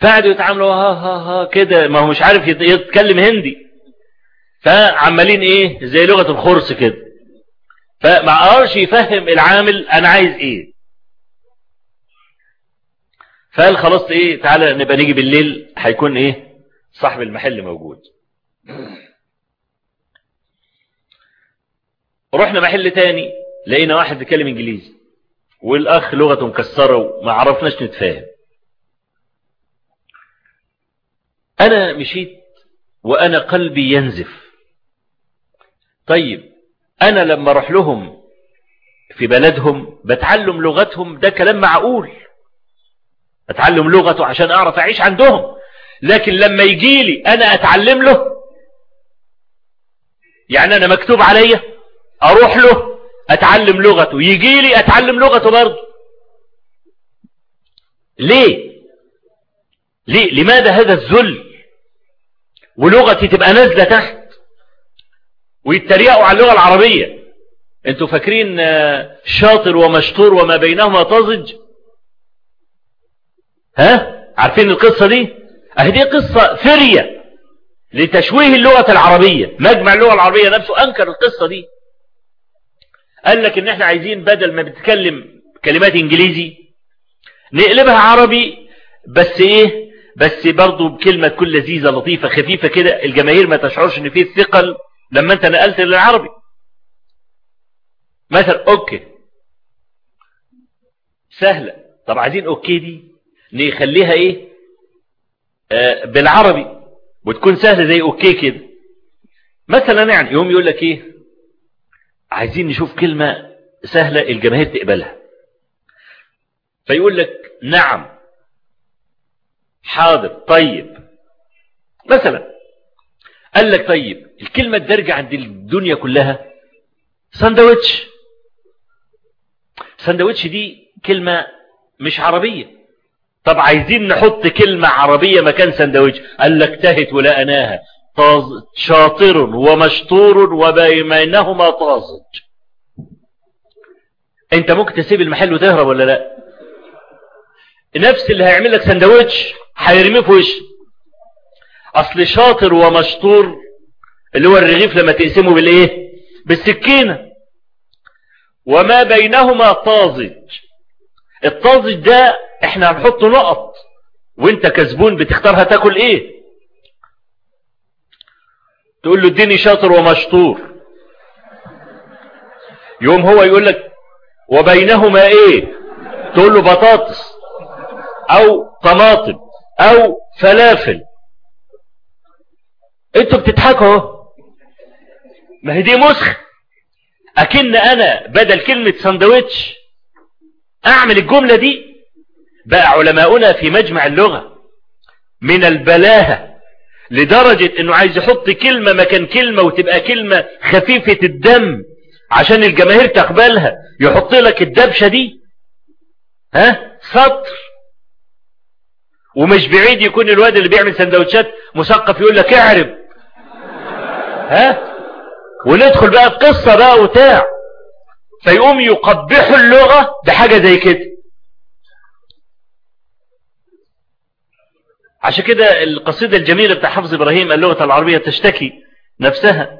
فقعدوا يتعاملوا ها ها ها كده ما هو مش عارف يتكلم هندي. فعمالين إيه زي لغة الخرس كده. فما قدرش يفهم العامل أنا عايز إيه. فقال خلاص إيه تعالى نبقى نيجي بالليل هيكون إيه صاحب المحل موجود. رحنا محل تاني لقينا واحد بيتكلم إنجليزي. والأخ لغته مكسره وما عرفناش نتفاهم. أنا مشيت وأنا قلبي ينزف. طيب أنا لما أروح لهم في بلدهم بتعلم لغتهم ده كلام معقول. اتعلم لغته عشان أعرف أعيش عندهم. لكن لما يجي لي أنا أتعلم له يعني أنا مكتوب عليا أروح له أتعلم لغته. يجي لي أتعلم لغته برضه. ليه؟ ليه؟ لماذا هذا الذل؟ ولغتي تبقى نازلة تحت. ويتريقوا على اللغة العربية. أنتوا فاكرين شاطر ومشطور وما بينهما طازج؟ ها؟ عارفين القصة دي؟ أهي دي قصة فريه لتشويه اللغة العربية. مجمع اللغة العربية نفسه أنكر القصة دي. قال لك إن إحنا عايزين بدل ما بتتكلم كلمات إنجليزي نقلبها عربي بس إيه؟ بس برضه بكلمة تكون لذيذة لطيفة خفيفة كده الجماهير ما تشعرش إن فيه ثقل لما أنت نقلت للعربي. مثلا okay. سهلة. طب عايزين okay دي نخليها إيه؟ آه بالعربي. وتكون سهلة زي okay كده. مثلا يعني يوم يقول لك إيه؟ عايزين نشوف كلمة سهلة الجماهير تقبلها. فيقول لك نعم حاضر طيب. مثلا قال لك طيب الكلمة الدارجة عند الدنيا كلها ساندويتش ساندويتش دي كلمة مش عربية. طب عايزين نحط كلمة عربية مكان ساندويتش قال لك تهت طاز شاطر ومشطور وبينهما طازج انت ممكن تسيب المحل وتهرب ولا لا؟ نفس اللي هيعمل لك سندوتش هيرميه في وشك اصل شاطر ومشطور اللي هو الرغيف لما تقسمه بالايه؟ بالسكينة. وما بينهما طازج. الطازج ده إحنا هنحط نقط. وانت كزبون بتختار هتاكل إيه؟ تقول له اديني شاطر ومشطور. يوم هو يقول لك وبينهما إيه؟ تقول له بطاطس أو طماطم أو فلافل. أنتوا بتضحكوا ما هي دي مسخ. اكن أنا بدل كلمة سندوتش اعمل الجملة دي. بقى علماؤنا في مجمع اللغة من البلاهة لدرجة إنه عايز يحط كلمة مكان كلمة وتبقى كلمة خفيفة الدم عشان الجماهير تقبلها. يحط لك الدبشة دي. ها؟ سطر. ومش بعيد يكون الواد اللي بيعمل سندوتشات مثقف يقول لك اعرب. ها؟ وندخل بقى في قصة بقى وتاع. فيقوم يقبحوا اللغة بحاجة زي كده. عشان كده القصيدة الجميلة بتاع حفظ إبراهيم اللغة العربية تشتكي نفسها.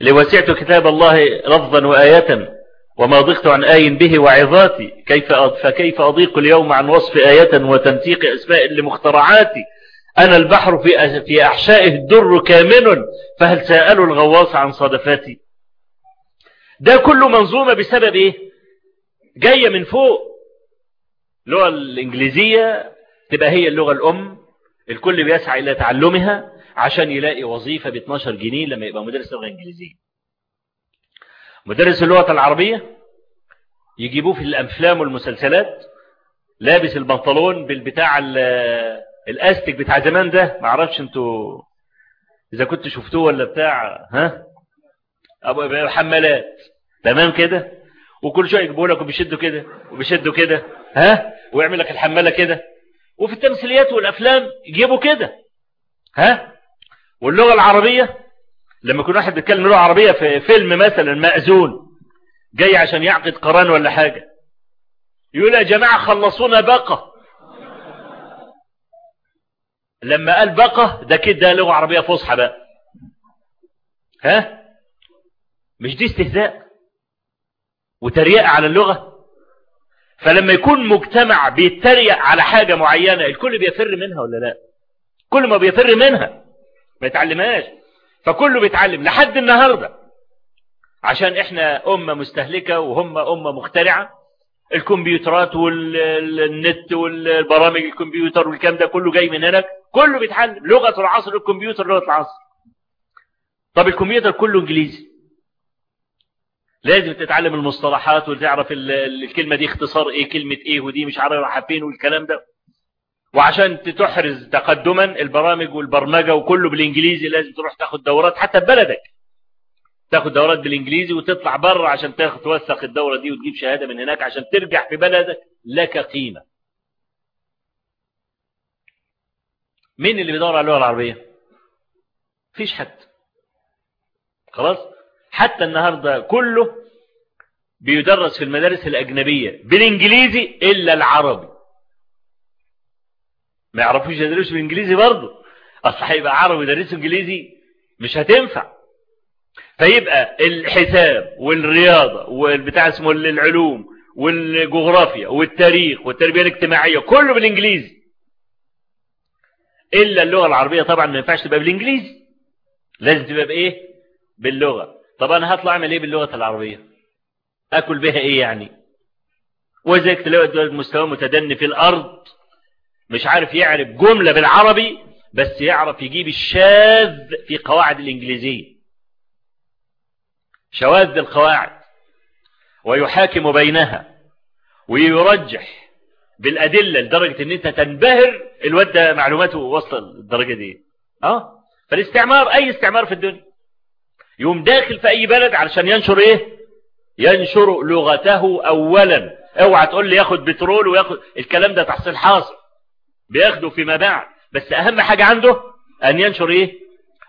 لوسعت كتاب الله لفظا وآية وما ضغت عن آي به وعظاتي كيف فكيف أضيق اليوم عن وصف آية وتنسيق أسماء لمخترعاتي؟ أنا البحر في في أحشائه الدر كامن فهل سألوا الغواص عن صدفاتي ده كله منظومة بسبب إيه؟ جاية من فوق اللغة الإنجليزية تبقى هي اللغة الأم الكل بيسعى إلى تعلمها عشان يلاقي وظيفة ب 12 جنيه لما يبقى مدرس لغة إنجليزية. مدرس اللغة العربية يجيبوه في الأفلام والمسلسلات لابس البنطلون بالبتاع الأستيك بتاع زمان ده. ما أعرفش أنتوا إذا كنت شفتوه ولا بتاع ها؟ أبو حمالات تمام كده؟ وكل شوية يجيبوا لك وبيشدوا كده وبيشدوا كده ها؟ ويعمل لك الحمالة كده. وفي التمثيليات والأفلام يجيبوا كده. ها؟ واللغة العربية لما يكون واحد بيتكلم لغة عربية في فيلم مثلا مأذون جاي عشان يعقد قرآن ولا حاجة يقول يا جماعة خلصونا بقى. لما قال بقى ده كده لغة عربية فصحى بقى. ها؟ مش دي استهزاء وتريقة على اللغة؟ فلما يكون مجتمع بيتريق على حاجة معينة الكل بيفر منها ولا لا؟ كل ما بيفر منها ما يتعلمهاش. فكله بيتعلم لحد النهارده. عشان إحنا أمة مستهلكة وهم أمة مخترعة الكمبيوترات والنت والبرامج الكمبيوتر والكلام ده كله جاي من هناك كله بيتعلم لغة العصر الكمبيوتر لغة العصر. طب الكمبيوتر كله إنجليزي. لازم تتعلم المصطلحات وتعرف الكلمة دي اختصار إيه كلمة إيه ودي مش عارف رايحة فين والكلام ده. وعشان تحرز تقدما البرامج والبرمجة وكله بالإنجليزي لازم تروح تاخد دورات حتى في بلدك. تاخد دورات بالإنجليزي وتطلع بره عشان تاخد توثق الدورة دي وتجيب شهادة من هناك عشان ترجع في بلدك لك قيمة. مين اللي بيدور على اللغة العربية؟ مفيش حد. خلاص؟ حتى النهارده كله بيدرس في المدارس الأجنبية بالإنجليزي إلا العربي. ما يعرفوش يدرسوا بالانجليزي برضه. أصل هيبقى عربي يدرسوا إنجليزي مش هتنفع. فيبقى الحساب والرياضة والبتاع اسمه العلوم والجغرافيا والتاريخ والتربية الاجتماعية كله بالإنجليزي. إلا اللغة العربية طبعا ما ينفعش تبقى بالإنجليزي. لازم تبقى بإيه؟ باللغة. طب أنا هطلع أعمل إيه باللغة العربية؟ أكل بها إيه يعني؟ وزيك تلاقي مستوى متدني في الأرض؟ مش عارف يعرف جملة بالعربي بس يعرف يجيب الشاذ في قواعد الإنجليزية. شواذ القواعد. ويحاكم بينها. ويرجح بالأدلة لدرجة إن أنت تنبهر الواد ده معلوماته وصل الدرجة دي. آه؟ فالاستعمار أي استعمار في الدنيا. يوم داخل في أي بلد علشان ينشر إيه؟ ينشر لغته اولا. اوعى تقول لي ياخد بترول وياخد الكلام ده تحصيل حاصل. بياخده فيما بعد. بس أهم حاجة عنده أن ينشر إيه؟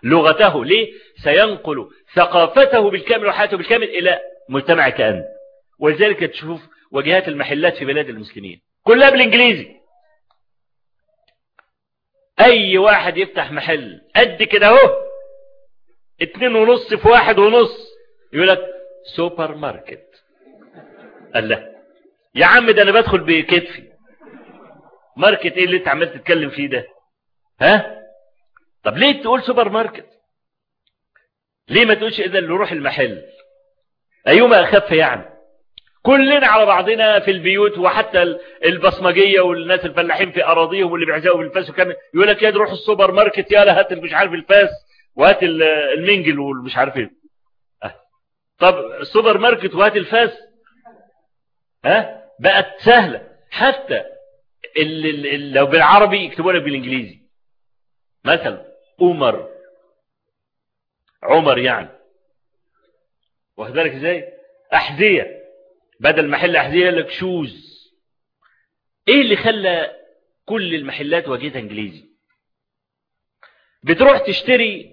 لغته. ليه؟ سينقل ثقافته بالكامل وحياته بالكامل إلى مجتمع كأن. ولذلك تشوف وجهات المحلات في بلاد المسلمين. كلها بالإنجليزي. أي واحد يفتح محل قد كده أهو. اتنين ونص في واحد ونص. يقول لك سوبر ماركت. قال لا. يا عم ده أنا بدخل بكتفي. ماركت إيه اللي أنت عمال تتكلم فيه ده؟ ها؟ طب ليه تقول سوبر ماركت؟ ليه ما تقولش اذا نروح المحل؟ ايهما أخف يعني. كلنا على بعضنا في البيوت وحتى البصمجية والناس الفلاحين في أراضيهم واللي بيعزقوا بالفاس وكان يقول لك يا روح السوبر ماركت يا هات مش عارف الفاس. وهات المنجل والمش عارف إيه. طب السوبر ماركت وهات الفاس. ها بقت سهلة. حتى اللي اللي لو بالعربي يكتبوا لك بالإنجليزي. مثلا عمر. عمر يعني. واخد بالك إزاي؟ أحذية. بدل محل أحذية لك shoes إيه اللي خلى كل المحلات واجهتها إنجليزي؟ بتروح تشتري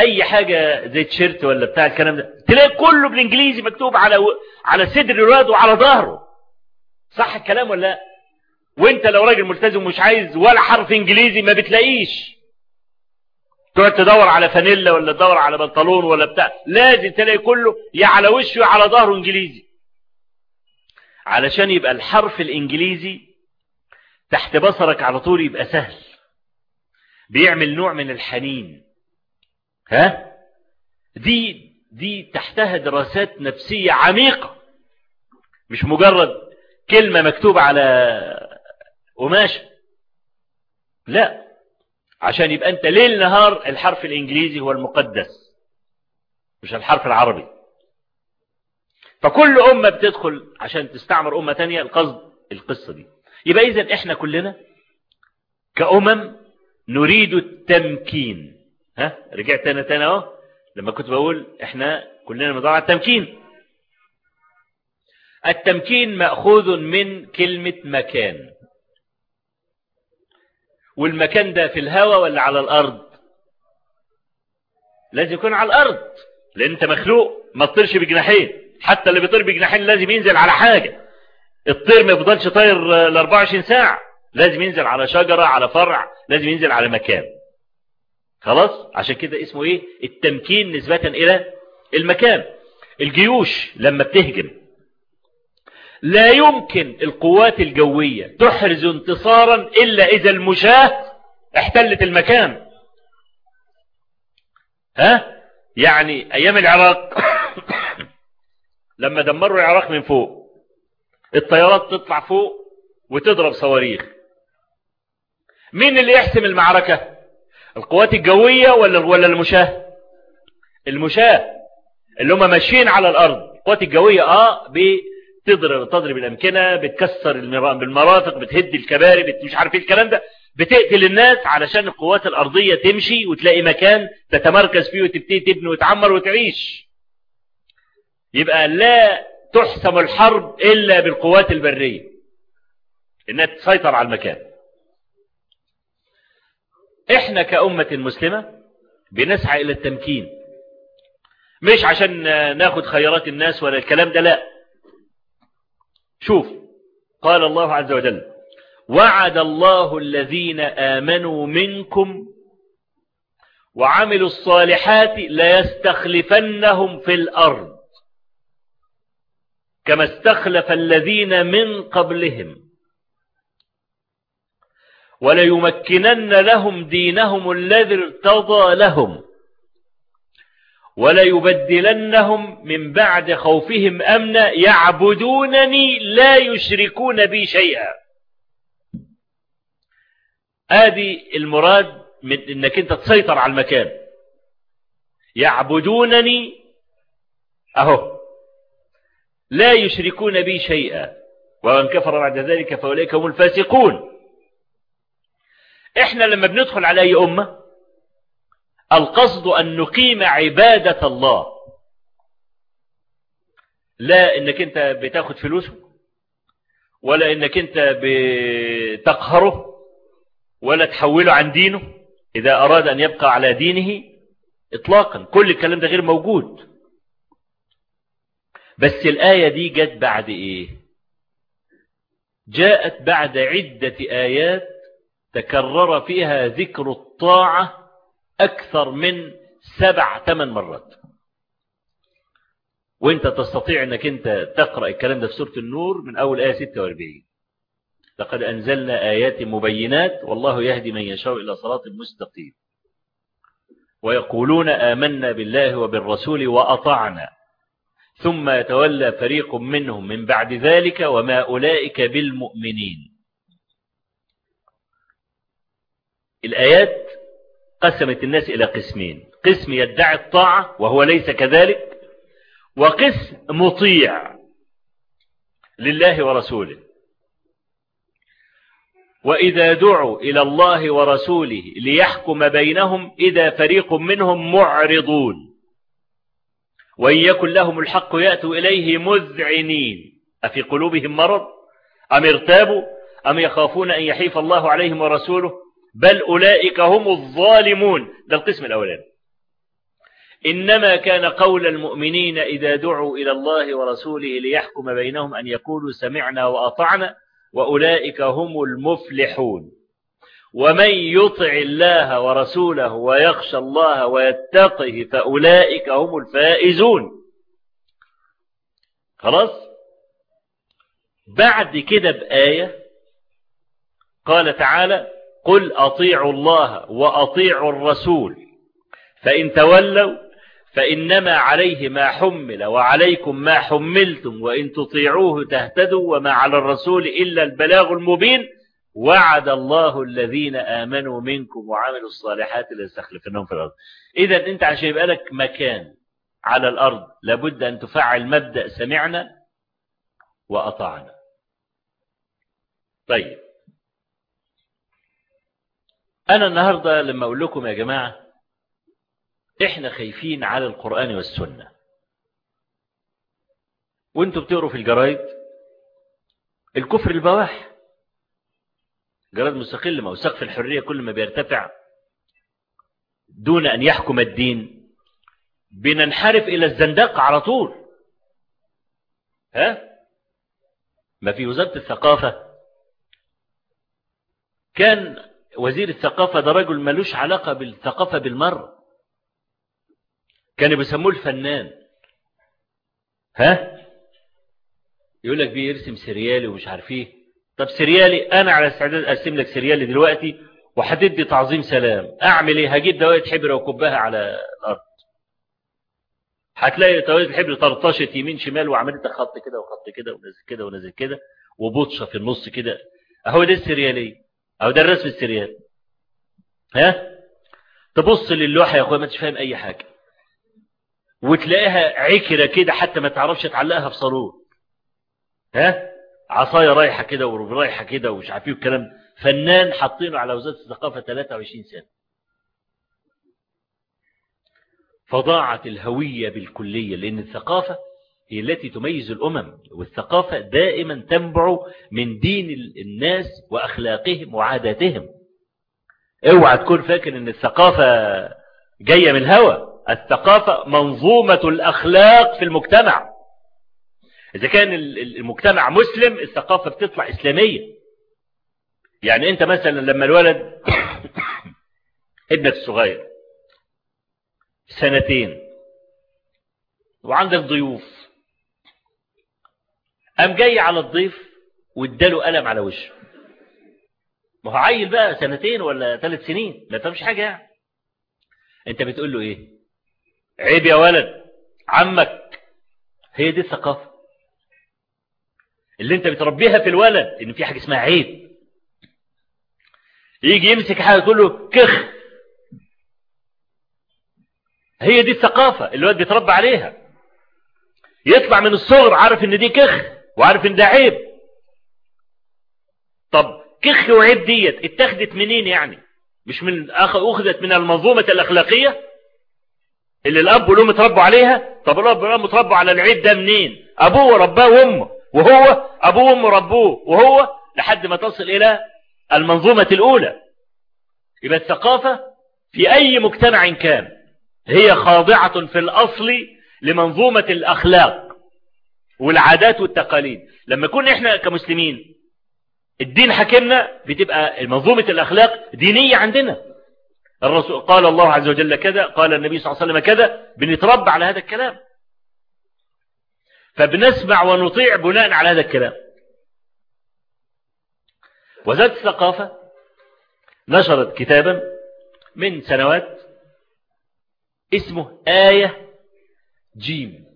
أي حاجة زي تيشيرت ولا بتاع الكلام ده. تلاقي كله بالإنجليزي مكتوب على و... على صدر الواد وعلى ظهره. صح الكلام ولا لا؟ وانت لو راجل ملتزم مش عايز ولا حرف إنجليزي ما بتلاقيش. تقعد تدور على فانيلا ولا تدور على بنطلون ولا بتاع. لازم تلاقي كله يا على وشه يا على ظهره إنجليزي. علشان يبقى الحرف الإنجليزي تحت بصرك على طول يبقى سهل. بيعمل نوع من الحنين. ها؟ دي دي تحتها دراسات نفسية عميقة. مش مجرد كلمة مكتوبة على قماشة لا. عشان يبقى انت ليل نهار الحرف الإنجليزي هو المقدس مش الحرف العربي. فكل أمة بتدخل عشان تستعمر أمة تانية القصد القصة دي. يبقى إذن إحنا كلنا كأمم نريد التمكين. ها رجعت أنا تاني أهو لما كنت بقول إحنا كلنا مدار على التمكين. التمكين مأخوذ من كلمة مكان. والمكان ده في الهواء ولا على الأرض؟ لازم يكون على الأرض لأن أنت مخلوق ما تطيرش بجناحين. حتى اللي بيطير بجناحين لازم ينزل على حاجة. الطير ما يفضلش طاير ل 24 ساعة لازم ينزل على شجرة على فرع لازم ينزل على مكان. خلاص؟ عشان كده اسمه إيه؟ التمكين نسبة إلى المكان. الجيوش لما بتهجم لا يمكن القوات الجوية تحرز انتصارا إلا إذا المشاة احتلت المكان. ها؟ يعني أيام العراق لما دمروا العراق من فوق الطيارات تطلع فوق وتضرب صواريخ. مين اللي يحسم المعركة؟ القوات الجوية ولا ولا المشاة؟ المشاة اللي هم ماشيين على الأرض. القوات الجوية آه بتضرب تضرب الأمكنة بتكسر بالمرافق بتهد الكباري. مش عارف إيه الكلام ده. بتقتل الناس علشان القوات الأرضية تمشي وتلاقي مكان تتمركز فيه وتبتدي تبني وتعمر وتعيش. يبقى لا تحسم الحرب إلا بالقوات البرية. إنها تسيطر على المكان. إحنا كأمة مسلمة بنسعى إلى التمكين. مش عشان ناخد خيرات الناس ولا الكلام ده لا. شوف قال الله عز وجل وعد الله الذين آمنوا منكم وعملوا الصالحات ليستخلفنهم في الأرض كما استخلف الذين من قبلهم وليمكنن لهم دينهم الذي ارتضى لهم. وليبدلنهم من بعد خوفهم أمنا يعبدونني لا يشركون بي شيئا. آدي المراد من إنك أنت تسيطر على المكان. يعبدونني أهو. لا يشركون بي شيئا. ومن كفر بعد ذلك فأولئك هم الفاسقون. إحنا لما بندخل على أي أمة القصد أن نقيم عبادة الله. لا إنك أنت بتاخد فلوسه ولا إنك أنت بتقهره ولا تحوله عن دينه. إذا أراد أن يبقى على دينه اطلاقا. كل الكلام ده غير موجود. بس الآية دي جت بعد إيه؟ جاءت بعد عدة آيات تكرر فيها ذكر الطاعة أكثر من سبع ثمان مرات. وإنت تستطيع إنك إنت تقرأ الكلام ده في سورة النور من أول آية 46 لقد أنزلنا آيات مبينات والله يهدي من يشاء إلى صراط مستقيم. ويقولون آمنا بالله وبالرسول وأطعنا. ثم يتولى فريق منهم من بعد ذلك وما أولئك بالمؤمنين. الآيات قسمت الناس إلى قسمين. قسم يدعي الطاعة وهو ليس كذلك وقسم مطيع لله ورسوله. وإذا دعوا إلى الله ورسوله ليحكم بينهم إذا فريق منهم معرضون. وإن يكن لهم الحق يأتوا إليه مذعنين. أفي قلوبهم مرض؟ أم ارتابوا؟ أم يخافون أن يحيف الله عليهم ورسوله؟ بل أولئك هم الظالمون. ده القسم الأولاني. إنما كان قول المؤمنين إذا دعوا إلى الله ورسوله ليحكم بينهم أن يقولوا سمعنا وأطعنا وأولئك هم المفلحون. ومن يطع الله ورسوله ويخشى الله ويتقه فأولئك هم الفائزون. خلاص؟ بعد كده بآية قال تعالى قل أطيعوا الله وأطيعوا الرسول. فإن تولوا فإنما عليه ما حمل وعليكم ما حملتم وإن تطيعوه تهتدوا وما على الرسول إلا البلاغ المبين. وعد الله الذين آمنوا منكم وعملوا الصالحات ليستخلفنهم في الأرض. إذا أنت عشان يبقى لك مكان على الأرض لابد أن تفعل مبدأ سمعنا وأطعنا. طيب. أنا النهاردة لما أقول لكم يا جماعة إحنا خايفين على القرآن والسنة. وأنتوا بتقروا في الجرايد الكفر البواح. جرائد مستقل ما سقف الحرية كل ما بيرتفع دون أن يحكم الدين. بننحرف إلى الزندقة على طول. ها؟ ما في وزارة الثقافة. كان وزير الثقافة ده رجل ملوش علاقة بالثقافة بالمرة كانوا بيسموه الفنان. ها؟ يقول لك بيرسم سريالي ومش عارف إيه. طب سريالي أنا على استعداد أرسم لك سريالي دلوقتي وهتدي تعظيم سلام. أعمل إيه؟ هجيب دوائر حبر وكبها على الأرض. هتلاقي دوائر الحبر طرطشت يمين شمال وعملت خط كده وخط كده ونزل كده ونزل كده وبطشه في النص كده. أهو ده السريالي اهو ده الرسم السريالي ها؟ تبص للوحه يا أخويا ما فاهم أي حاجة. وتلاقيها عكرة كده حتى ما تعرفش تعلقها في صالون. ها؟ عصاية رايحة كده ورايحه كده ومش عارف إيه الكلام فنان حاطينه على وزارة الثقافة 23 سنة. فضاعت الهوية بالكلية لأن الثقافة هي التي تميز الأمم والثقافة دائما تنبع من دين الناس وأخلاقهم وعاداتهم. اوعى تكون فاكر إن الثقافة جاية من الهوى الثقافة منظومة الأخلاق في المجتمع. إذا كان المجتمع مسلم الثقافة بتطلع إسلامية. يعني أنت مثلا لما الولد ابنك الصغير سنتين وعندك ضيوف قام جاي على الضيف واداله قلم على وشه. ما هو عيل بقى سنتين ولا ثلاث سنين ما فهمش حاجة يعني. انت بتقول له إيه؟ عيب يا ولد عمك. هي دي الثقافة. اللي انت بتربيها في الولد إن في حاجة اسمها عيب. يجي يمسك حاجة تقول له كخ. هي دي الثقافة اللي الولد بيتربى عليها. يطلع من الصغر عارف إن دي كخ. وعارف إن ده عيب. طب كخ وعيب ديت اتخذت منين يعني؟ مش من أخذت من المنظومة الأخلاقية اللي الأب والأم اتربوا عليها؟ طب الأب والأم اتربوا على العيب ده منين؟ أبوه رباه وأمه وهو أبوه وأمه ربوه وهو لحد ما تصل إلى المنظومة الأولى. يبقى الثقافة في أي مجتمع كان هي خاضعة في الأصل لمنظومة الأخلاق. والعادات والتقاليد. لما يكون إحنا كمسلمين الدين حكمنا بتبقى منظومة الأخلاق دينية عندنا. الرسول قال الله عز وجل كذا قال النبي صلى الله عليه وسلم كذا بنتربى على هذا الكلام. فبنسمع ونطيع بناء على هذا الكلام. وزارة الثقافة. نشرت كتابا من سنوات اسمه آية جيم.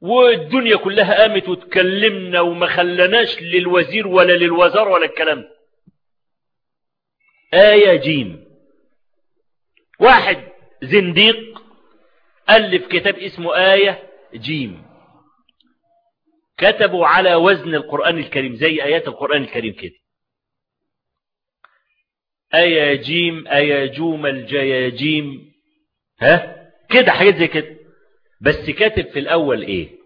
والدنيا كلها قامت وتكلمنا وما خلناش للوزير ولا للوزارة ولا الكلام. ده آية جيم. واحد زنديق ألف كتاب اسمه آية جيم. كتبوا على وزن القرآن الكريم زي آيات القرآن الكريم كده. آية جيم آية جوم الجياجيم ها؟ كده حاجات زي كده. بس كاتب في الأول إيه؟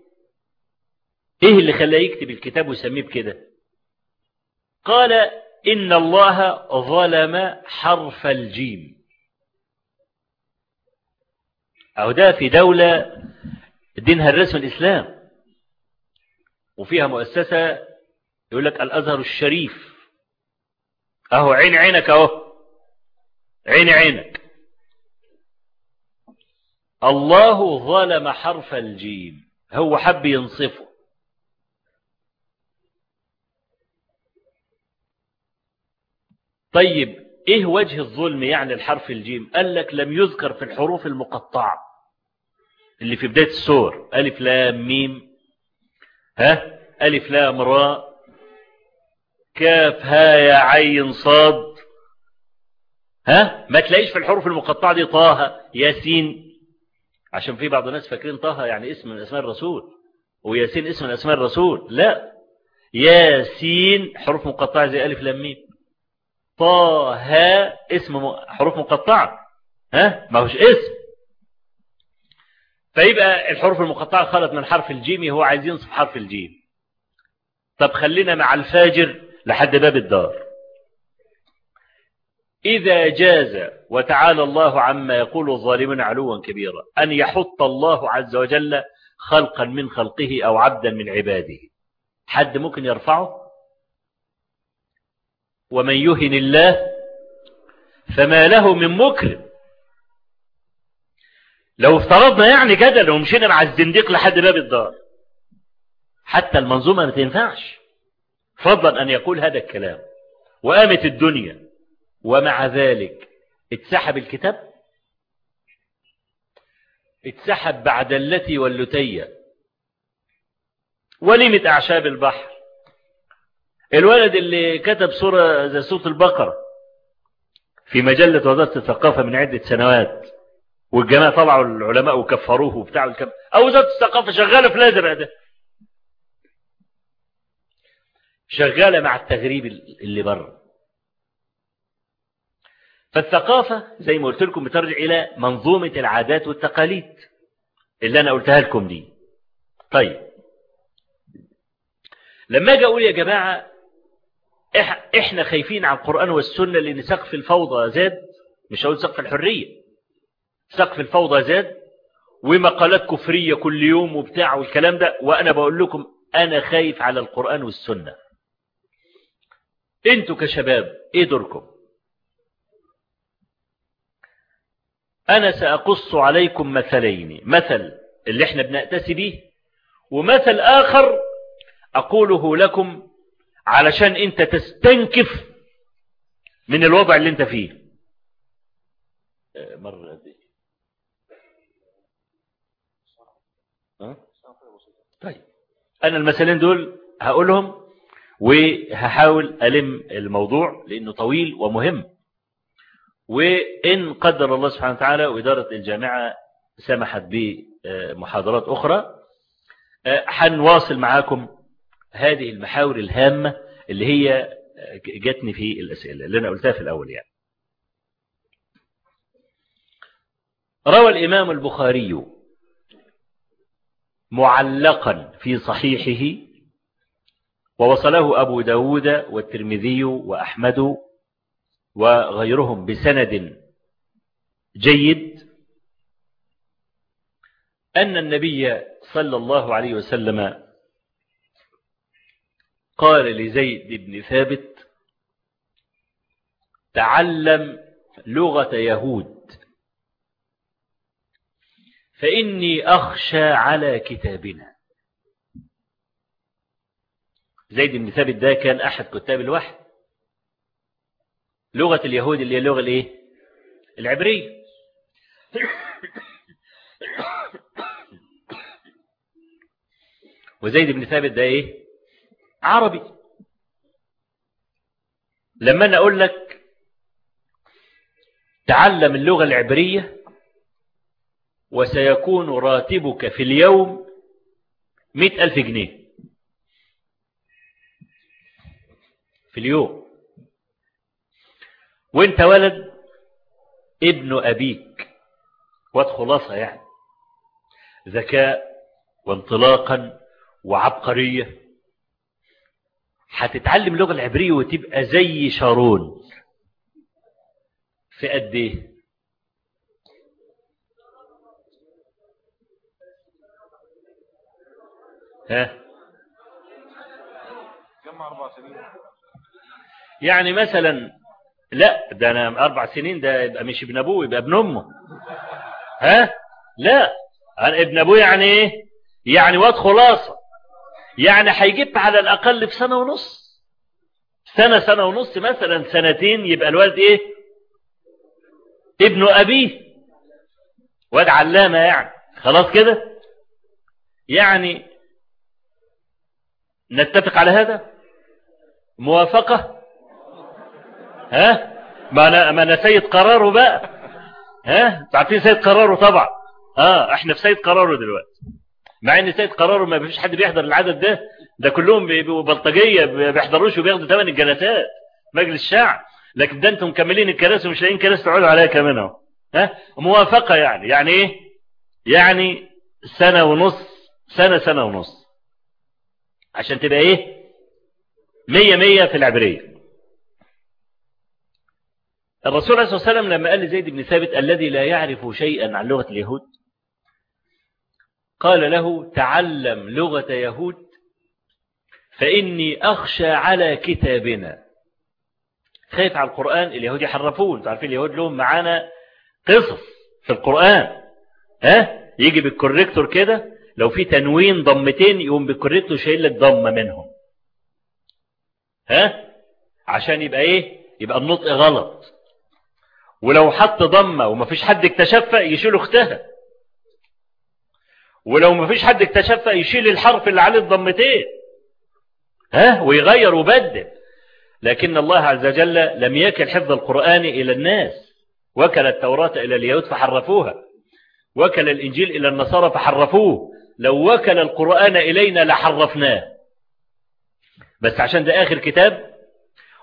إيه اللي خلاه يكتب الكتاب ويسميه بكده؟ قال إن الله ظلم حرف الجيم. أو ده في دولة دينها الرسم الإسلام. وفيها مؤسسة يقول لك الأزهر الشريف. أهو عين عينك أهو. عين عينك. الله ظلم حرف الجيم. هو حب ينصفه. طيب إيه وجه الظلم يعني الحرف الجيم؟ قال لك لم يذكر في الحروف المقطعة. اللي في بداية السور. ألف لام ميم. ها؟ ألف لام راء كاف ها يا عين صاد. ها؟ ما تلاقيش في الحروف المقطعة دي طه ياسين. عشان في بعض الناس فاكرين طه يعني اسم من أسماء الرسول وياسين اسم من أسماء الرسول لا. ياسين حروف مقطعة زي ألف لام ميم. طه اسم حروف مقطعة. ها؟ ما هوش اسم. فيبقى الحروف المقطعة خلت من حرف الجيم هو عايز ينصف حرف الجيم. طب خلينا مع الفاجر لحد باب الدار. إذا جاز وتعالى الله عما يقول الظالمون علوا كبيرا أن يحط الله عز وجل خلقا من خلقه أو عبدا من عباده. حد ممكن يرفعه؟ ومن يهن الله فما له من مكرم لو افترضنا يعني كده لو مشينا مع الزنديق لحد باب الدار. حتى المنظومة ما تنفعش. فضلا أن يقول هذا الكلام. وقامت الدنيا. ومع ذلك اتسحب الكتاب؟ اتسحب بعد التي واللتية. ولمت أعشاب البحر. الولد اللي كتب سورة زي سورة البقرة في مجلة وزارة الثقافة من عدة سنوات والجماعة طلعوا العلماء وكفروه وبتاع الكم أو وزارة الثقافة شغالة في الأزرق ده. شغالة مع التغريب اللي بره. فالثقافة زي ما قلت لكم بترجع إلى منظومة العادات والتقاليد اللي أنا قلتها لكم دي. طيب. لما أجي أقول يا جماعة إحنا خايفين على القرآن والسنة لأن سقف الفوضى زاد مش هقول سقف الحرية سقف الفوضى زاد ومقالات كفرية كل يوم وبتاع والكلام ده وأنا بقول لكم أنا خايف على القرآن والسنة. أنتوا كشباب إيه دوركم؟ أنا سأقص عليكم مثلين. مثل اللي إحنا بنأتسي به ومثل آخر أقوله لكم علشان أنت تستنكف من الوضع اللي أنت فيه. مرة دي. طيب. أنا المثلين دول هقولهم وهحاول ألم الموضوع لأنه طويل ومهم. وإن قدر الله سبحانه وتعالى وإدارة الجامعة سمحت بمحاضرات أخرى هنواصل معاكم هذه المحاور الهامة اللي هي جاتني في الأسئلة اللي أنا قلتها في الأول يعني. روى الإمام البخاري معلقا في صحيحه ووصله أبو داود والترمذي وأحمد وغيرهم بسند جيد أن النبي صلى الله عليه وسلم قال لزيد بن ثابت تعلم لغة يهود فإني أخشى على كتابنا. زيد بن ثابت ده كان أحد كتاب الوحي. لغة اليهود اللي هي اللغة الإيه؟ العبرية. وزيد بن ثابت ده إيه؟ عربي. لما أنا أقول لك تعلم اللغة العبرية وسيكون راتبك في اليوم مئة ألف جنيه. في اليوم. وانت ولد ابن أبيك واد خلاصة يعني. ذكاء وانطلاقا وعبقرية. هتتعلم اللغة العبرية وتبقى زي شارون. في قد إيه؟ ها؟ يعني مثلا لا ده أنا أربع سنين ده يبقى مش ابن ابوه يبقى ابن أمه. ها؟ لا. ابن ابوه يعني إيه؟ يعني واد خلاصة. يعني هيجيب على الأقل في سنة ونص. سنة سنة ونص مثلا سنتين يبقى الوالد إيه؟ ابن أبيه. واد علامة يعني. خلاص كده؟ يعني نتفق على هذا؟ موافقة؟ ها؟ ما أنا ما أنا سيد قراره بقى. ها؟ تعرفين سيد قراره طبعا. آه إحنا في سيد قراره دلوقتي. مع إن سيد قراره ما فيش حد بيحضر العدد ده. ده كلهم بيبقوا بلطجية ما بيحضروش وبياخدوا ثمن الجلسات. مجلس الشعب لكن ده أنتم مكملين الكراسي ومش لاقيين كراسي تقعدوا عليها كمان أهو. ها؟ موافقة يعني. يعني إيه؟ يعني سنة ونص سنة سنة ونص. عشان تبقى إيه؟ مية مية في العبرية. الرسول عليه الصلاة والسلام لما قال لزيد بن ثابت الذي لا يعرف شيئا عن لغة اليهود قال له تعلم لغة يهود فإني أخشى على كتابنا. خايف على القرآن اليهود يحرفون. تعرفين اليهود لهم معانا قصص في القرآن. ها؟ يجي بال corrector كده لو في تنوين ضمتين يقوم بال corrector شايل لك ضمة منهم. ها؟ عشان يبقى إيه؟ يبقى النطق غلط. ولو حط ضمة ومفيش حد اكتشفها يشيل أختها. ولو مفيش حد اكتشفها يشيل الحرف اللي عليه الضمتين. ها؟ ويغير وبدل لكن الله عز وجل لم يكل حفظ القرآن إلى الناس. وكل التوراة إلى اليهود فحرفوها. وكل الإنجيل إلى النصارى فحرفوه. لو وكل القرآن إلينا لحرفناه. بس عشان ده آخر كتاب.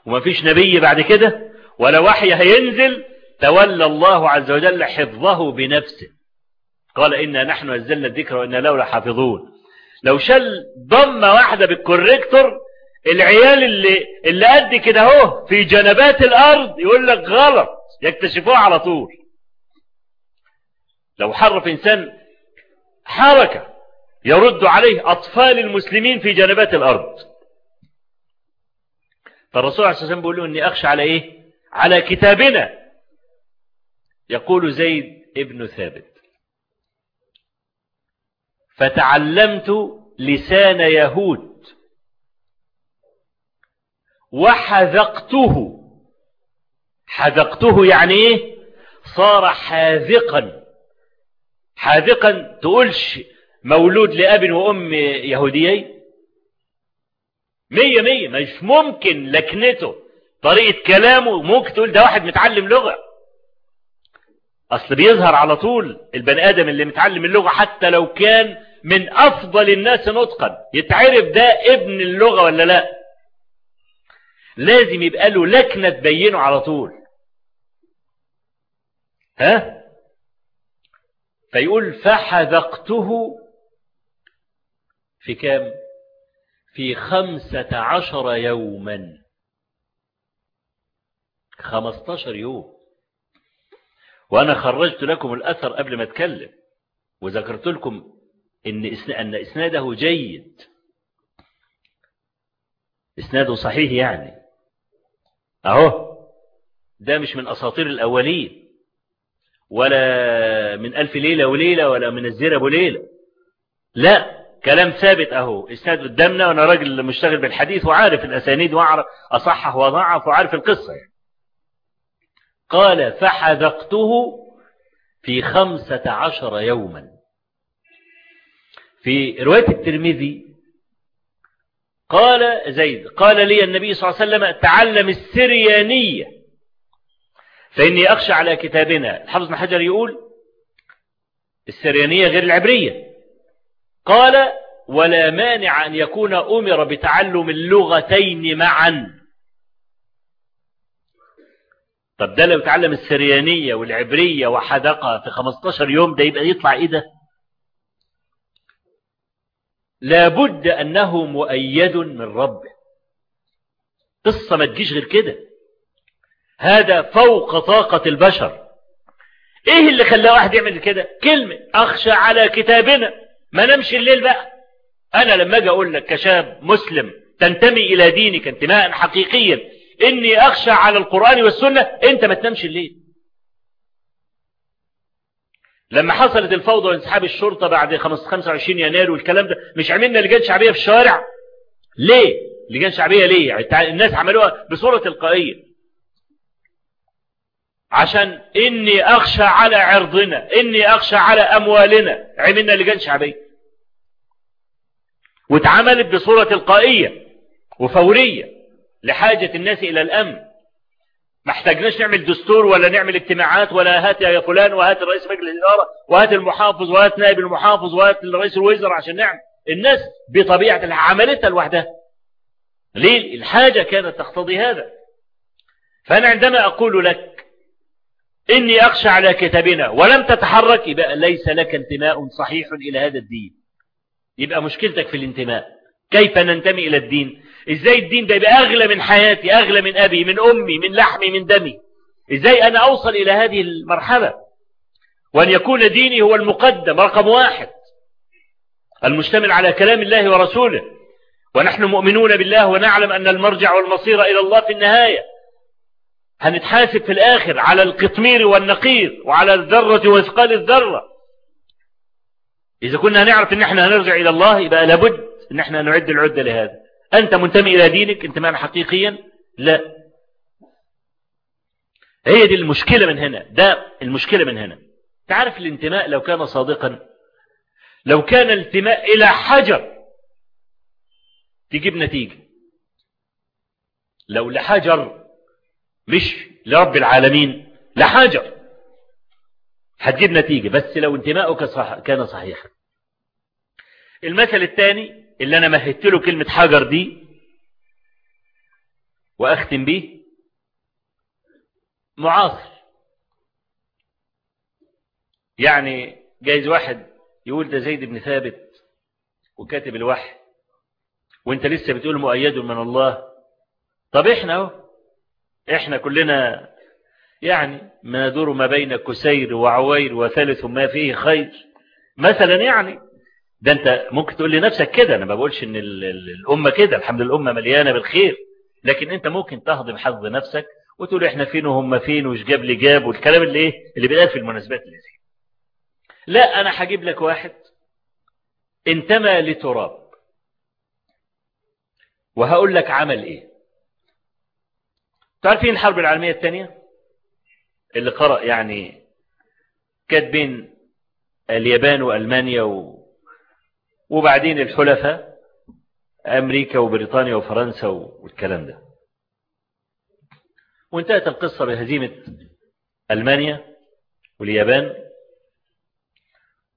وما فيش نبي بعد كده. ولا وحي هينزل تولى الله عز وجل حفظه بنفسه. قال إنا نحن نزلنا الذكر وإنا له لحافظون لو شل ضمة واحدة بالكوريكتور العيال اللي اللي قد كده اهو في جنبات الأرض يقول لك غلط يكتشفوها على طول. لو حرف إنسان حركة يرد عليه أطفال المسلمين في جنبات الأرض. فالرسول عليه الصلاة والسلام بيقول له إني أخشى على إيه؟ على كتابنا. يقول زيد ابن ثابت. فتعلمت لسان يهود وحذقته. حذقته يعني إيه؟ صار حاذقا. حاذقا تقولش مولود لأب وأم يهوديين مية مية مش ممكن لكنته. طريقة كلامه ممكن تقول ده واحد متعلم لغة. أصل بيظهر على طول البني آدم اللي متعلم اللغة حتى لو كان من أفضل الناس نطقا. يتعرف ده ابن اللغة ولا لا؟ لازم يبقى له لكنة تبينه على طول. ها؟ فيقول فحذقته في كام؟ في خمسة عشر يوما. خمستاشر يوم. وأنا خرجت لكم الأثر قبل ما أتكلم وذكرت لكم إن, إسناده جيد. إسناده صحيح يعني. أهو ده مش من أساطير الأولين ولا من ألف ليلة وليلة ولا من الزير أبو ليلة لا كلام ثابت أهو. إسناد قدامنا وأنا راجل مشتغل بالحديث وعارف الأسانيد وأعرف أصحح وضعف وعارف القصة يعني. قال فحذقته في خمسة عشر يوما. في رواية الترمذي قال زيد قال لي النبي صلى الله عليه وسلم تعلم السريانية. فإني أخشى على كتابنا. الحافظ بن حجر يقول السريانية غير العبرية. قال ولا مانع أن يكون أمر بتعلم اللغتين معا. طب ده لو تعلم السريانية والعبرية وحدقها في 15 يوم ده يبقى يطلع إيه ده؟ لابد أنه مؤيد من ربه. قصة ما تجيش غير كده. هذا فوق طاقة البشر. إيه اللي خلاه واحد يعمل كده؟ كلمة أخشى على كتابنا. ما نمشي الليل بقى. أنا لما أجي أقول لك كشاب مسلم تنتمي إلى دينك انتماء حقيقيا إني أخشى على القرآن والسنة أنت ما تنامش الليل. لما حصلت الفوضى وانسحاب الشرطة بعد 25 يناير والكلام ده مش عملنا لجان شعبية في الشوارع. ليه؟ لجان شعبية ليه؟ يعني الناس عملوها بصورة تلقائية. عشان إني أخشى على عرضنا إني أخشى على أموالنا. عملنا لجان شعبية. واتعملت بصورة تلقائية وفورية. لحاجة الناس إلى الأمن. ما احتاجناش نعمل دستور ولا نعمل اجتماعات ولا هات يا فلان وهات الرئيس مجلس الإدارة وهات المحافظ وهات نائب المحافظ وهات رئيس الوزراء عشان نعمل. الناس بطبيعة عملتها لوحدها. ليه؟ الحاجة كانت تقتضي هذا. فأنا عندما أقول لك إني أخشى على كتابنا ولم تتحرك يبقى ليس لك انتماء صحيح إلى هذا الدين. يبقى مشكلتك في الانتماء. كيف ننتمي إلى الدين؟ إزاي الدين ده يبقى أغلى من حياتي أغلى من أبي من أمي من لحمي من دمي؟ إزاي أنا أوصل إلى هذه المرحلة؟ وأن يكون ديني هو المقدم رقم واحد. المشتمل على كلام الله ورسوله. ونحن مؤمنون بالله ونعلم أن المرجع والمصير إلى الله في النهاية. هنتحاسب في الآخر على القطمير والنقير وعلى الذرة وإثقال الذرة. إذا كنا نعرف أن إحنا هنرجع إلى الله يبقى لابد أن إحنا نعد العدة لهذا. أنت منتمي إلى دينك انتماء حقيقيا؟ لا. هي دي المشكلة من هنا. ده المشكلة من هنا. تعرف الانتماء لو كان صادقا؟ لو كان الانتماء إلى حجر تجيب نتيجة. لو لحجر مش لرب العالمين لحجر. هتجيب نتيجة بس لو انتماؤك صح كان صحيحا. المثل الثاني اللي أنا مهدت له كلمة حجر دي وأختم به معاصر. يعني جايز واحد يقول ده زيد بن ثابت وكاتب الوحي وأنت لسه بتقول مؤيد من الله. طب إحنا أهو إحنا كلنا يعني ما ندور ما بين كسير وعوير وثالث ما فيه خير. مثلا يعني ده انت ممكن تقول لنفسك كده أنا ما بقولش إن الأمة كده الحمد لله الأمة مليانة بالخير لكن أنت ممكن تهضم حظ نفسك وتقول إحنا فين وهم فين وش جاب لي جاب والكلام اللي إيه اللي بيتقال في المناسبات اللي زي لا أنا هجيب لك واحد انتمى لتراب. وهقول لك عمل إيه. تعرفين الحرب العالمية الثانية؟ اللي قرأ يعني كانت بين اليابان وألمانيا و... وبعدين الحلفاء أمريكا وبريطانيا وفرنسا والكلام ده. وانتهت القصة بهزيمة ألمانيا واليابان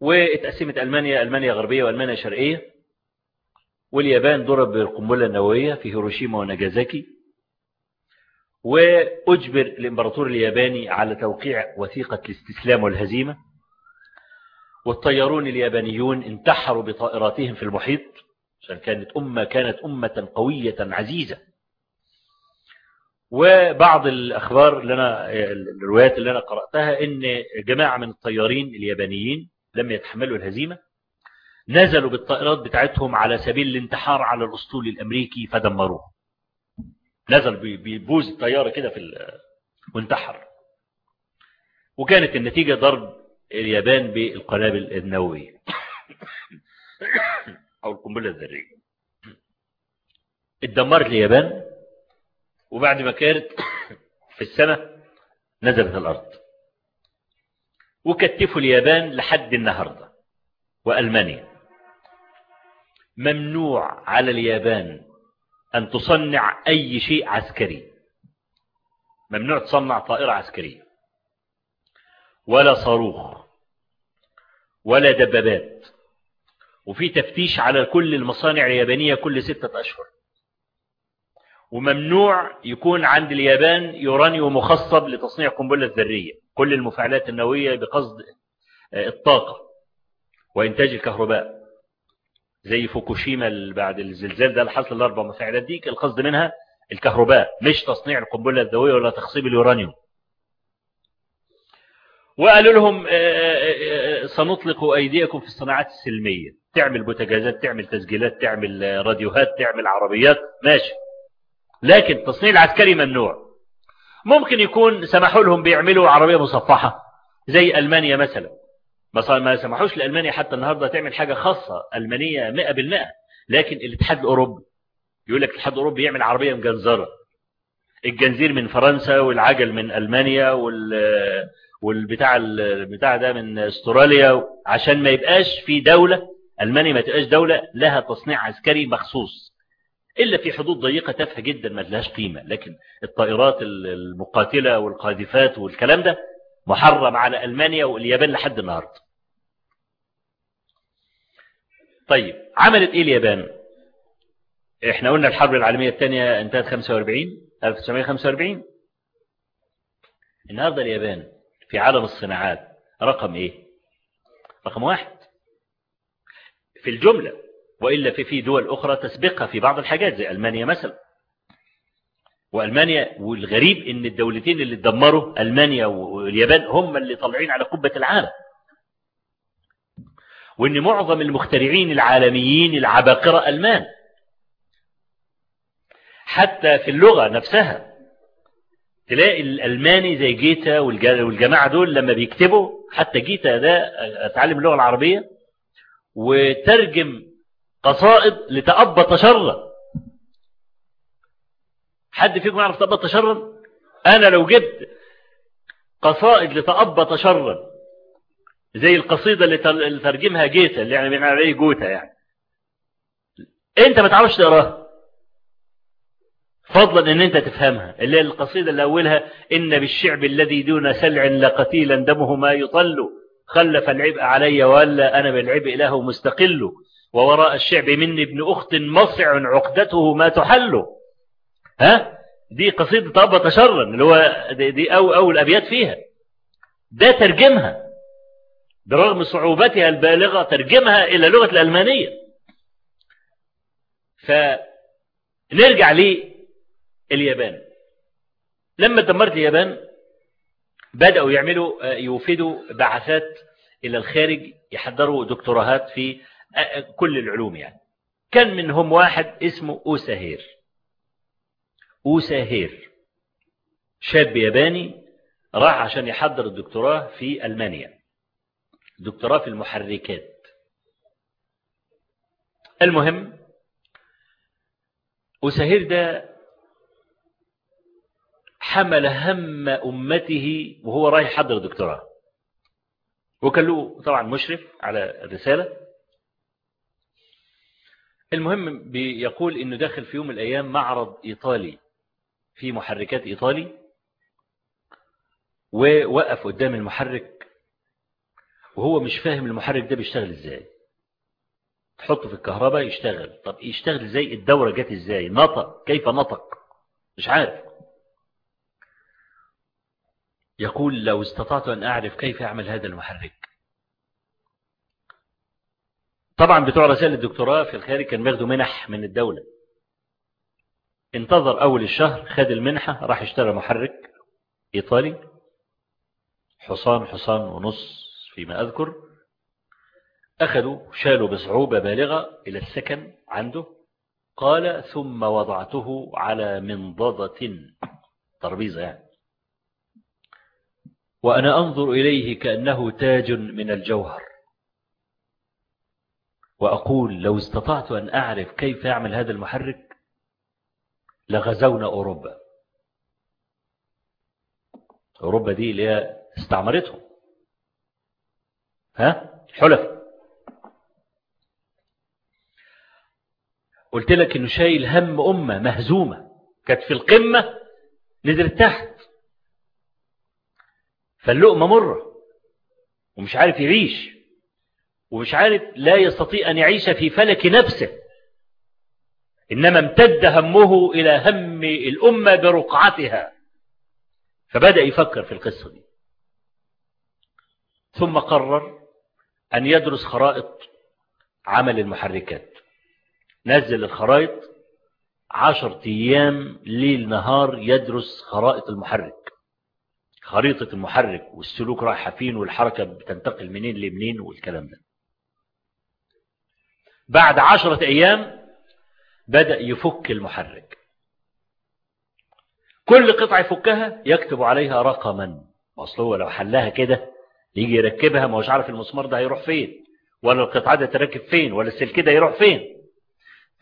واتقسمت ألمانيا ألمانيا غربية وألمانيا شرقية واليابان ضرب بالقنبلة النووية في هيروشيما وناجازاكي وأجبر الإمبراطور الياباني على توقيع وثيقة الاستسلام والهزيمة. والطيارون اليابانيون انتحروا بطائراتهم في المحيط عشان كانت أمة كانت أمة قوية عزيزة. وبعض الأخبار اللي أنا الروايات اللي أنا قرأتها إن جماعة من الطيارين اليابانيين لم يتحملوا الهزيمة نزلوا بالطائرات بتاعتهم على سبيل الانتحار على الأسطول الأمريكي فدمروه نزل بيبوز الطيارة كده في وانتحر. وكانت النتيجة ضرب اليابان بالقنابل النووية. أو القنبلة الذرية. اتدمرت اليابان وبعد ما كانت في السنة نزلت الأرض. وكتفوا اليابان لحد النهاردة. وألمانيا. ممنوع على اليابان أن تصنع أي شيء عسكري. ممنوع تصنع طائرة عسكرية. ولا صاروخ ولا دبابات. وفي تفتيش على كل المصانع اليابانية كل ستة أشهر. وممنوع يكون عند اليابان يورانيوم مخصب لتصنيع قنبلة ذرية. كل المفاعلات النووية بقصد الطاقة وإنتاج الكهرباء. زي فوكوشيما بعد الزلزال ده اللي حصل الأربع مفاعلات دي القصد منها الكهرباء مش تصنيع القنبلة الذرية ولا تخصيب اليورانيوم. وقالوا لهم سنطلق أيديكم في الصناعات السلمية. تعمل بوتجازات تعمل تسجيلات تعمل راديوهات تعمل عربيات. ماشي. لكن التصنيع العسكري ممنوع. ممكن يكون سمحوا لهم بيعملوا عربية مصفحة زي ألمانيا مثلا. ما سمحوش لألمانيا حتى النهاردة تعمل حاجة خاصة ألمانية مئة بالمئة. لكن الاتحاد الأوروبي يقول لك الاتحاد الأوروبي يعمل عربية مجنزرة. الجنزير من فرنسا والعجل من ألمانيا وال والبتاع البتاع ده من استراليا عشان ما يبقاش في دولة ألمانيا ما تبقاش دولة لها تصنيع عسكري مخصوص إلا في حدود ضيقة تافهة جدا ما لهاش قيمة لكن الطائرات المقاتلة والقاذفات والكلام ده محرم على ألمانيا واليابان لحد النهاردة. طيب عملت إيه اليابان؟ إحنا قلنا الحرب العالمية الثانية انتهت 45 1945 النهاردة اليابان في عالم الصناعات. رقم إيه؟ رقم واحد. في الجملة وإلا في في دول أخرى تسبقها في بعض الحاجات زي ألمانيا مثلا. وألمانيا والغريب إن الدولتين اللي اتدمروا ألمانيا واليابان هم اللي طالعين على قبة العالم. وإن معظم المخترعين العالميين العباقرة ألمان. حتى في اللغة نفسها تلاقي الألماني زي جيتا والجماعة دول لما بيكتبوا حتى جيتا ده أتعلم اللغة العربية وترجم قصائد لتأبط شرا. حد فيكم يعرف تأبط شرا؟ أنا لو جبت قصائد لتأبط شرا زي القصيدة اللي ترجمها جيتا اللي يعني من عليه جوتا يعني أنت ما تعرفش تقراها. فضلا إن أنت تفهمها. اللي هي القصيدة اللي أولها إن بالشعب الذي دون سلع لقتيلا دمه ما يطل خلف العبء علي ولا أنا بالعبء له مستقل ووراء الشعب مني ابن أخت مصع عقدته ما تحل. ها؟ دي قصيدة أبا تشرا اللي هو دي أو أول أبيات فيها. ده ترجمها. برغم صعوبتها البالغة ترجمها إلى لغة الألمانية. فنرجع لليابان لما دمرت اليابان بدأوا يعملوا يوفدوا بعثات إلى الخارج يحضروا دكتوراهات في كل العلوم يعني. كان منهم واحد اسمه أوساهير. أوساهير. شاب ياباني راح عشان يحضر الدكتوراه في ألمانيا. دكتوراه في المحركات. المهم أسهير ده حمل هم أمته وهو رايح يحضر دكتوراه. وكان له طبعا مشرف على الرسالة. المهم بيقول إنه داخل في يوم من الأيام معرض إيطالي في محركات إيطالي ووقف قدام المحرك وهو مش فاهم المحرك ده بيشتغل إزاي. تحطه في الكهرباء يشتغل. طب يشتغل إزاي؟ الدورة جت إزاي؟ نطق. كيف نطق؟ مش عارف. يقول لو استطعت أن أعرف كيف أعمل هذا المحرك. طبعا بتوع رسائل الدكتوراه في الخارج كان بياخدوا منح من الدولة. انتظر أول الشهر خد المنحة راح اشترى محرك إيطالي. حصان حصان ونص فيما أذكر. أخذوا شالوا بصعوبة بالغة إلى السكن عنده. قال ثم وضعته على منضدة. تربيزة يعني. وأنا أنظر إليه كأنه تاج من الجوهر. وأقول لو استطعت أن أعرف كيف يعمل هذا المحرك لغزونا أوروبا. أوروبا دي اللي هي استعمرتهم ها؟ حلف. قلت لك إنه شايل هم أمة مهزومة كانت في القمة نزلت تحت. فاللقمة مرة ومش عارف يعيش ومش عارف لا يستطيع أن يعيش في فلك نفسه. إنما امتد همه إلى هم الأمة برقعتها. فبدأ يفكر في القصة دي. ثم قرر أن يدرس خرائط عمل المحركات. نزل الخرائط عشر أيام ليل نهار يدرس خرائط المحرك. خريطة المحرك والسلوك رايحة فين والحركة بتنتقل منين لمنين والكلام ده. بعد عشرة أيام بدأ يفك المحرك. كل قطعة يفكها يكتب عليها رقما. أصل هو لو حلها كده يجي يركبها ما هوش عارف المسمار ده هيروح فين ولا القطعة ده تركب فين ولا السلك ده يروح فين.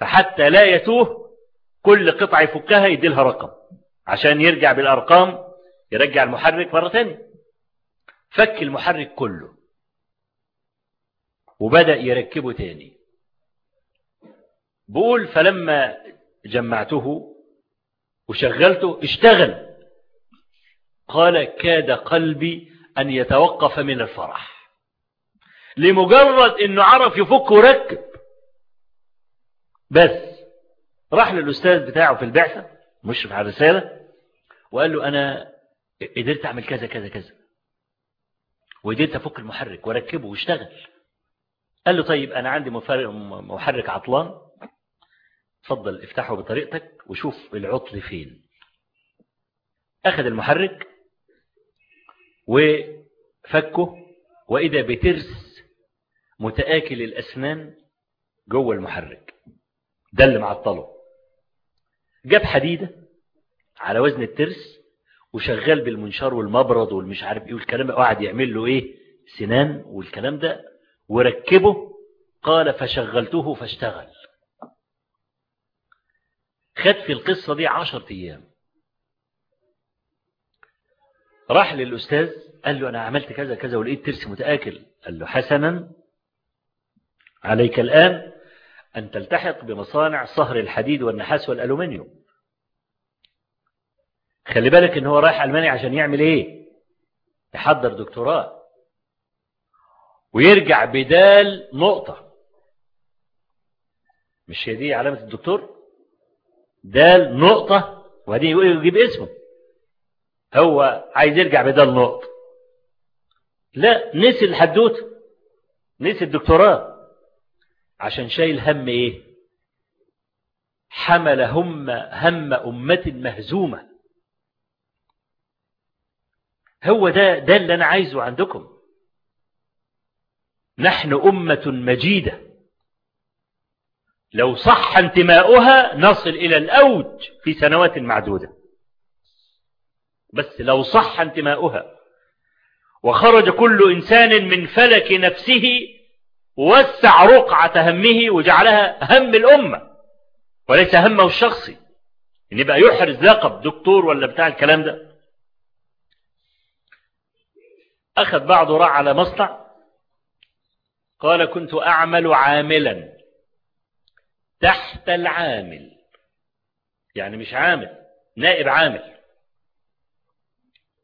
فحتى لا يتوه كل قطعة يفكها يدي لها رقم عشان يرجع بالأرقام يرجع المحرك مرة تانية فك المحرك كله. وبدأ يركبه تاني. بقول فلما جمعته وشغلته اشتغل. قال كاد قلبي أن يتوقف من الفرح. لمجرد أنه عرف يفك وركب. بس. راح للأستاذ بتاعه في البعثة مشرف على الرسالة وقال له أنا قدرت أعمل كذا كذا كذا. وقدرت أفك المحرك وأركبه واشتغل. قال له طيب أنا عندي محرك عطلان. تفضل افتحه بطريقتك وشوف العطل فين. أخذ المحرك وفكه وإذا بترس متآكل الأسنان جوه المحرك. ده اللي معطله جاب حديدة على وزن الترس وشغال بالمنشار والمبرد والمش عارف إيه والكلام ده يعمل له إيه؟ سنان والكلام ده وركبه قال فشغلته فاشتغل. خد في القصة دي عشر أيام. راح للأستاذ قال له أنا عملت كذا كذا ولقيت ترس متآكل. قال له حسنا عليك الآن أن تلتحق بمصانع صهر الحديد والنحاس والألومنيوم. خلي بالك إن هو رايح ألمانيا عشان يعمل إيه؟ يحضر دكتوراه. ويرجع بدال نقطة. مش هي دي علامة الدكتور؟ دال نقطة وبعدين يقول يجيب اسمه. هو عايز يرجع بدال نقطة. لا نسي الحدوتة. نسي الدكتوراه. عشان شايل هم إيه؟ حمل هم هم أمة مهزومة. هو ده ده اللي أنا عايزه عندكم. نحن أمة مجيدة. لو صح انتماؤها نصل إلى الأوج في سنوات معدودة. بس لو صح انتماؤها وخرج كل إنسان من فلك نفسه ووسع رقعة همه وجعلها هم الأمة وليس همه الشخصي. ان يبقى يحرز لقب دكتور ولا بتاع الكلام ده. أخذ بعضه راح على مصنع. قال كنت أعمل عاملا. تحت العامل. يعني مش عامل نائب عامل.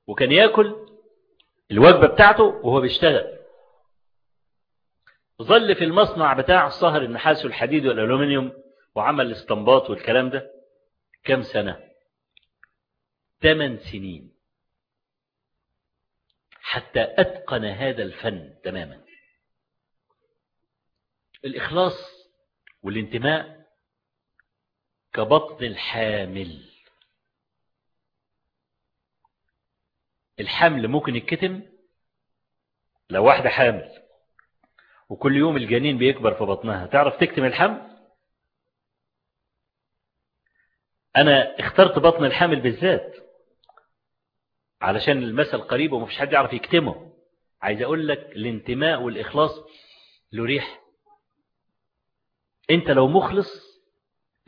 وكان يأكل الوجبة بتاعته وهو بيشتغل. ظل في المصنع بتاع الصهر النحاس والحديد والألومنيوم وعمل الاستنباط والكلام ده كم سنة؟ ثمان سنين. حتى أتقن هذا الفن تماما. الإخلاص والانتماء كبطن الحامل. الحمل ممكن يتكتم لو واحدة حامل وكل يوم الجنين بيكبر في بطنها. تعرف تكتم الحمل؟ أنا اخترت بطن الحامل بالذات. علشان المثل قريب ومفيش حد يعرف يكتمه. عايز أقول لك الانتماء والإخلاص له ريح. أنت لو مخلص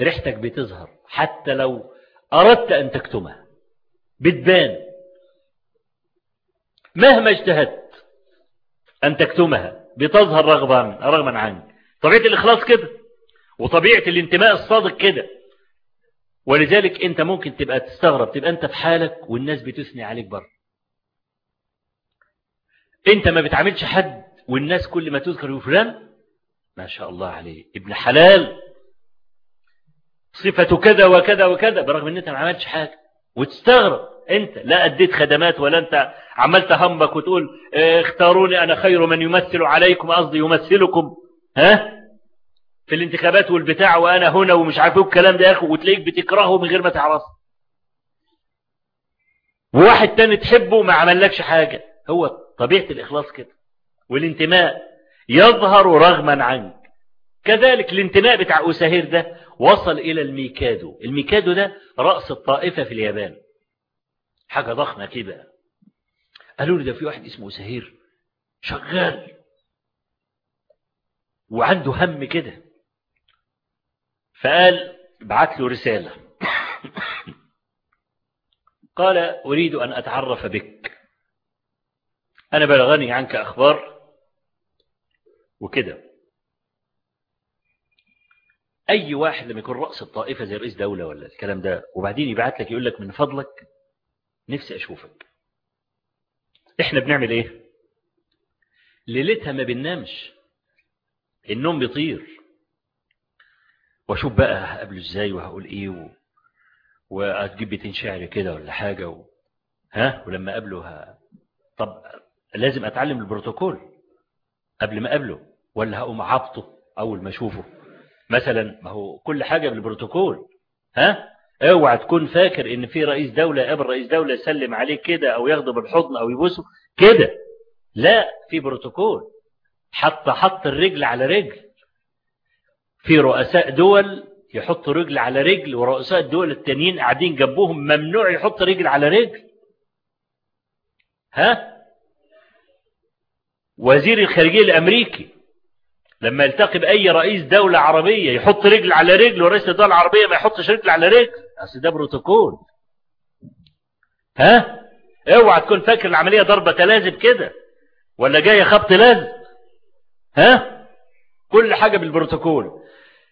ريحتك بتظهر حتى لو أردت أن تكتمها بتبان. مهما اجتهدت أن تكتمها بتظهر رغبا رغما عنك. طبيعة الإخلاص كده وطبيعة الانتماء الصادق كده. ولذلك انت ممكن تبقى تستغرب تبقى انت في حالك والناس بتثني عليك بره انت ما بتعاملش حد والناس كل ما تذكر فلان ما شاء الله عليه ابن حلال. صفة كذا وكذا وكذا برغم ان انت ما عملتش حاجة. وتستغرب انت لا اديت خدمات ولا انت عملت همك وتقول آه اختاروني أنا خير من يمثل عليكم قصدي يمثلكم. ها؟ في الانتخابات والبتاع وأنا هنا ومش عارف إيه الكلام ده يا أخي وتلاقيك بتكرهه من غير ما تعرفه. وواحد تاني تحبه ما عملكش حاجة. هو طبيعة الإخلاص كده. والانتماء يظهر رغما عنك. كذلك الانتماء بتاع أساهير ده وصل إلى الميكادو. الميكادو ده رأس الطائفة في اليابان. حاجة ضخمة كده. قالوا لي ده في واحد اسمه أساهير شغال. وعنده هم كده. فقال بعت له رسالة. قال أريد أن أتعرف بك. أنا بلغني عنك أخبار وكده. أي واحد لما يكون رأس الطائفة زي رئيس دولة ولا الكلام ده؟ وبعدين يبعت لك يقول لك من فضلك نفسي أشوفك. إحنا بنعمل إيه؟ ليلتها ما بننامش. النوم بيطير. وأشوف بقى هقابله إزاي وهقول إيه و... وهتجيب بيتين شعر كده ولا حاجة و... ها؟ ولما أقابله. طب لازم أتعلم البروتوكول قبل ما أقابله ولا هقوم عبطه أول ما أشوفه؟ مثلا ما هو كل حاجة بالبروتوكول ها؟ اوعى تكون فاكر إن في رئيس دولة قبل رئيس دولة يسلم عليك كده أو ياخده بالحضن أو يبوسه كده. لا في بروتوكول. حتى حط الرجل على رجل. في رؤساء دول يحط رجل على رجل ورؤساء الدول التانيين قاعدين جنبهم ممنوع يحط رجل على رجل. ها؟ وزير الخارجية الأمريكي لما يلتقي بأي رئيس دولة عربية يحط رجل على رجل ورئيس الدولة العربية ما يحطش رجل على رجل. أصل ده بروتوكول. ها؟ اوعى تكون فاكر العملية ضربة تلازم كده ولا جاية خبط لازم ها؟ كل حاجة بالبروتوكول.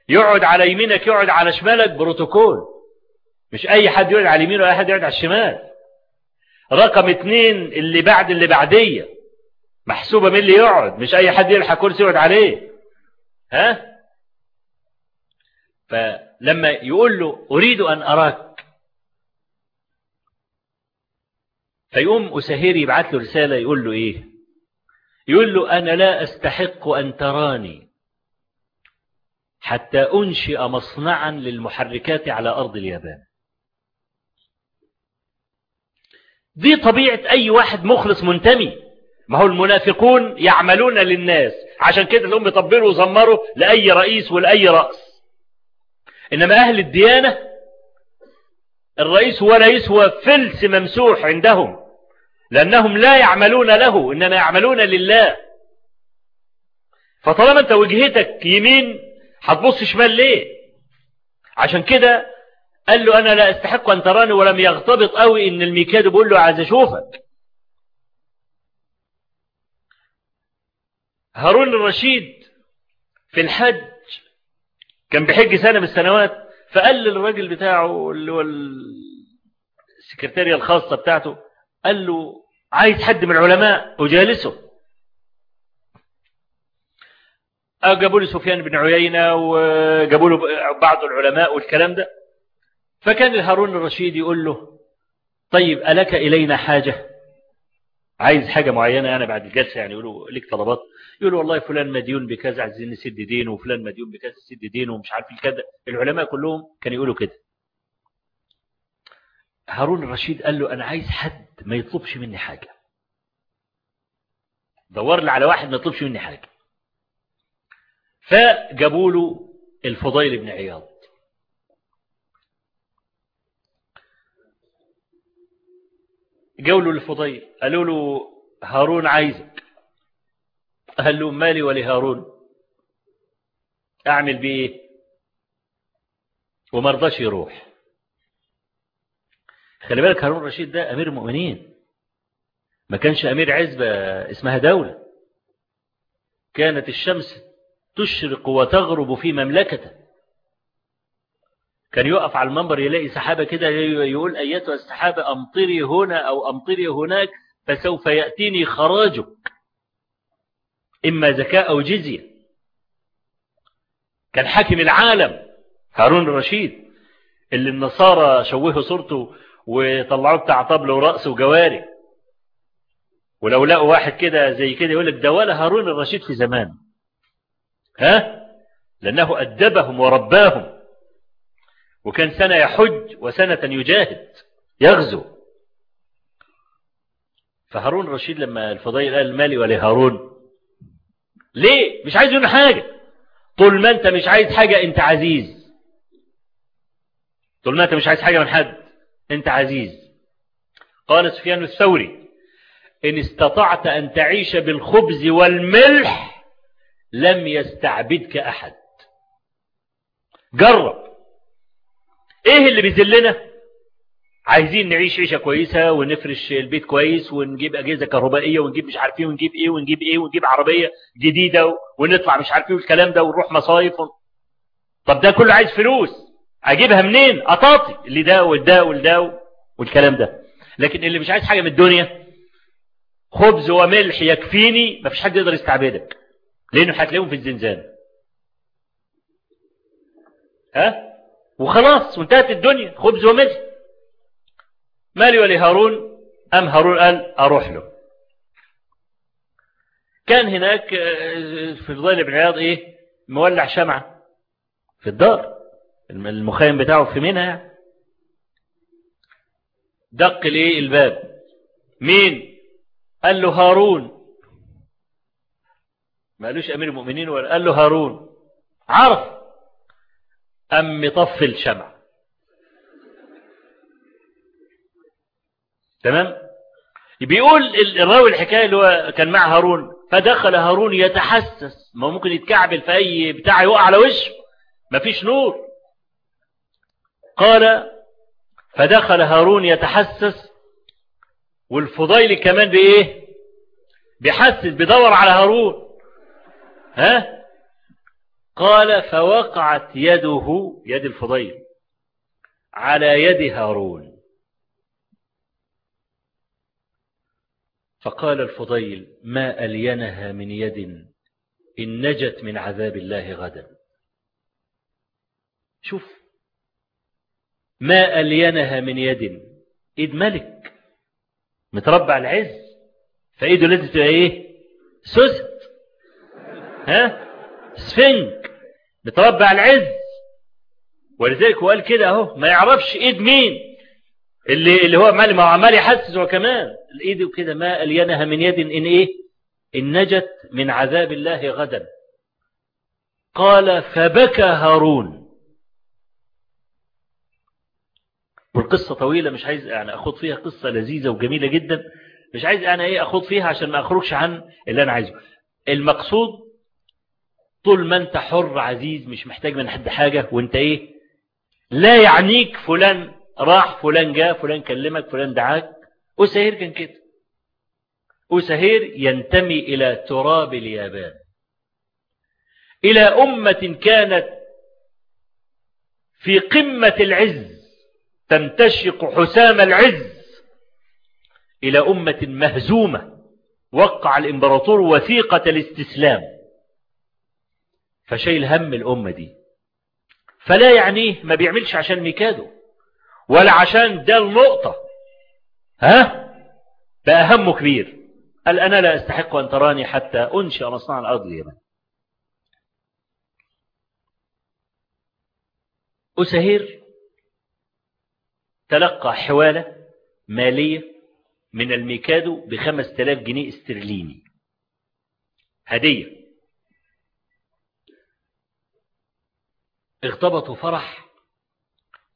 يقعد على يمينك يقعد على شمالك بروتوكول. مش أي حد يقعد على اليمين ولا حد يقعد على الشمال. رقم اتنين اللي بعد اللي بعدية. محسوبة من اللي يقعد مش أي حد يلحق كرسي يقعد عليه. ها؟ فلما يقول له أريد أن أراك. فيقوم اسهير يبعت له رسالة يقول له إيه؟ يقول له أنا لا أستحق أن تراني. حتى أنشئ مصنعا للمحركات على أرض اليابان. دي طبيعة أي واحد مخلص منتمي. ما هو المنافقون يعملون للناس. عشان كده لهم يطبلوا وزمروا لأي رئيس ولأي رأس. إنما أهل الديانة الرئيس هو رئيس هو فلس ممسوح عندهم. لأنهم لا يعملون له إنما يعملون لله. فطالما أنت وجهتك يمين هتبص شمال ليه؟ عشان كده قال له أنا لا أستحق أن تراني ولم يغتبط قوي إن الميكادو بيقول له عايز أشوفك. هارون الرشيد في الحج كان بحج سنة من السنوات فقال للراجل بتاعه اللي هو السكرتارية الخاصة بتاعته قال له عايز حد من العلماء أجالسه. جابوا له سفيان بن عيينة وجابوا له بعض العلماء والكلام ده. فكان هارون الرشيد يقول له طيب ألك إلينا حاجة؟ عايز حاجة معينة؟ أنا بعد الجلسة يعني يقولوا لك طلبات. يقولوا والله فلان مديون بكذا عايزين نسد دينه وفلان مديون بكذا نسد دينه ومش عارف كذا العلماء كلهم كانوا يقولوا كده. هارون الرشيد قال له أنا عايز حد ما يطلبش مني حاجة. دور لي على واحد ما يطلبش مني حاجة. فجابوا له الفضيل بن عياض. جاوا له الفضيل قالوا له هارون عايزك. قال له مالي ولهارون أعمل بيه وما رضاش يروح. خلي بالك هارون الرشيد ده أمير المؤمنين. ما كانش أمير عزبة اسمها دولة. كانت الشمس تشرق وتغرب في مملكته. كان يقف على المنبر يلاقي سحابة كده يقول أيتها السحابة أمطري هنا أو أمطري هناك فسوف يأتيني خراجك إما زكاة أو جزية. كان حاكم العالم هارون الرشيد اللي النصارى شوهوا صورته وطلعوه بتاع طبل ورأس وجواري. ولو لقوا واحد كده زي كده يقول لك ده ولا هارون الرشيد في زمان. ها؟ لأنه أدبهم ورباهم. وكان سنة يحج وسنة يجاهد يغزو. فهارون الرشيد لما الفضيل قال مالي ولهارون ليه؟ مش عايز منه حاجة. طول ما أنت مش عايز حاجة أنت عزيز. طول ما أنت مش عايز حاجة من حد أنت عزيز. قال سفيان الثوري إن استطعت أن تعيش بالخبز والملح لم يستعبدك أحد. جرب. إيه اللي بيذلنا؟ عايزين نعيش عيشة كويسة ونفرش البيت كويس ونجيب أجهزة كهربائية ونجيب مش عارف إيه ونجيب إيه ونجيب إيه ونجيب عربية جديدة ونطلع مش عارف إيه والكلام ده ونروح مصايف طب ده كله عايز فلوس. أجيبها منين؟ أطاطي. اللي ده والده والده والكلام ده. لكن اللي مش عايز حاجة من الدنيا خبز وملح يكفيني مفيش حد يقدر يستعبدك. لأنه هتلاقيهم في الزنزانة. ها؟ وخلاص وانتهت الدنيا. خبز وملح. مالي ولهارون أم هارون قال أروح له. كان هناك في الضيل بن عياض إيه؟ مولع شمعة في الدار. المخيم بتاعه في منها دق الايه الباب. مين؟ قال له هارون. ما قالوش أمير المؤمنين ولا قال له هارون عرف أم مطفي الشمع. تمام؟ بيقول الراوي الحكاية اللي هو كان مع هارون فدخل هارون يتحسس ما ممكن يتكعبل في أي بتاع يقع على وشه مفيش نور. قال فدخل هارون يتحسس والفضيل كمان بإيه؟ بيحسس بيدور على هارون. ها؟ قال فوقعت يده يد الفضيل على يد هارون. فقال الفضيل ما ألينها من يد إن نجت من عذاب الله غدا. شوف ما ألينها من يد إيد ملك متربع العز فإيده لازم تبقى إيه؟ سوست ها؟ سفنك متربع العز. ولذلك هو قال كده أهو ما يعرفش إيد مين. اللي اللي هو عمال ما عمال يحسس هو كمان. الإيد كده ما ألينها من يد إن إيه؟ إن نجت من عذاب الله غدا. قال فبكى هارون. والقصة طويلة مش عايز يعني أخوض فيها قصة لذيذة وجميلة جدا. مش عايز أنا إيه أخوض فيها عشان ما أخرجش عن اللي أنا عايزه. المقصود طول ما أنت حر عزيز مش محتاج من حد حاجة وأنت إيه؟ لا يعنيك فلان راح فلان جاء فلان كلمك فلان دعاك. أسهير كان كده. أسهير ينتمي إلى تراب اليابان. إلى أمة كانت في قمة العز تنتشق حسام العز. إلى أمة مهزومة وقع الإمبراطور وثيقة الاستسلام. فشيل هم الأمة دي. فلا يعنيه ما بيعملش عشان ميكادو ولا عشان ده النقطة ها؟ بقى همه كبير. قال أنا لا أستحق أن تراني حتى أنشئ مصنع الأرض اليمن أسهير تلقى حوالة مالية من الميكادو بخمس تلاف جنيه استرليني. هدية. اغتبطوا فرح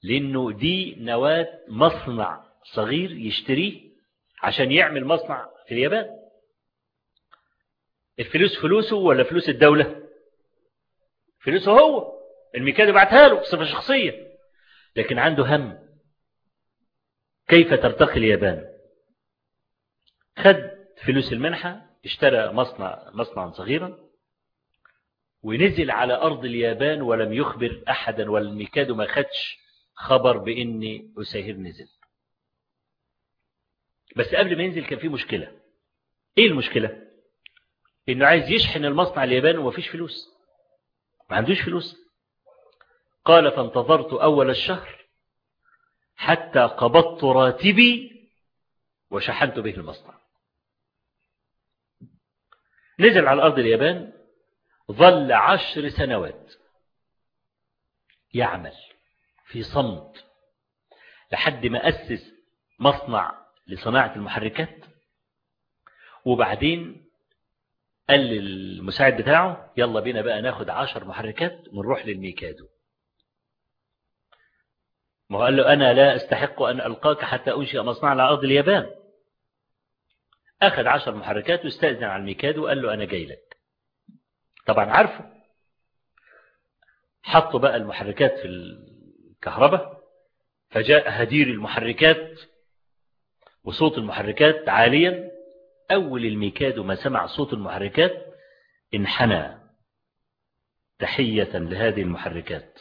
لأنه دي نواة مصنع صغير يشتريه عشان يعمل مصنع في اليابان. الفلوس فلوسه ولا فلوس الدولة؟ فلوسه هو. الميكادو بعتها له بصفة شخصية. لكن عنده هم. كيف ترتقي اليابان؟ خد فلوس المنحة اشترى مصنع مصنعا صغيرا. ونزل على أرض اليابان ولم يخبر أحدا والميكادو ما خدش خبر بإن أساهر نزل. بس قبل ما ينزل كان في مشكلة. إيه المشكلة؟ إنه عايز يشحن المصنع الياباني ومفيش فلوس. ما عندوش فلوس. قال فانتظرت أول الشهر حتى قبضت راتبي وشحنت به المصنع. نزل على أرض اليابان ظل عشر سنوات يعمل في صمت لحد ما أسس مصنع لصناعة المحركات وبعدين قال للمساعد بتاعه يلا بينا بقى ناخد عشر محركات ونروح للميكادو. ما قال له أنا لا أستحق أن ألقاك حتى أنشئ مصنع على أرض اليابان. أخذ عشر محركات واستأذن على الميكادو وقال له أنا جاي لك. طبعا عارفه. حطوا بقى المحركات في الكهرباء فجاء هدير المحركات وصوت المحركات عاليا. أول الميكادو ما سمع صوت المحركات انحنى تحية لهذه المحركات.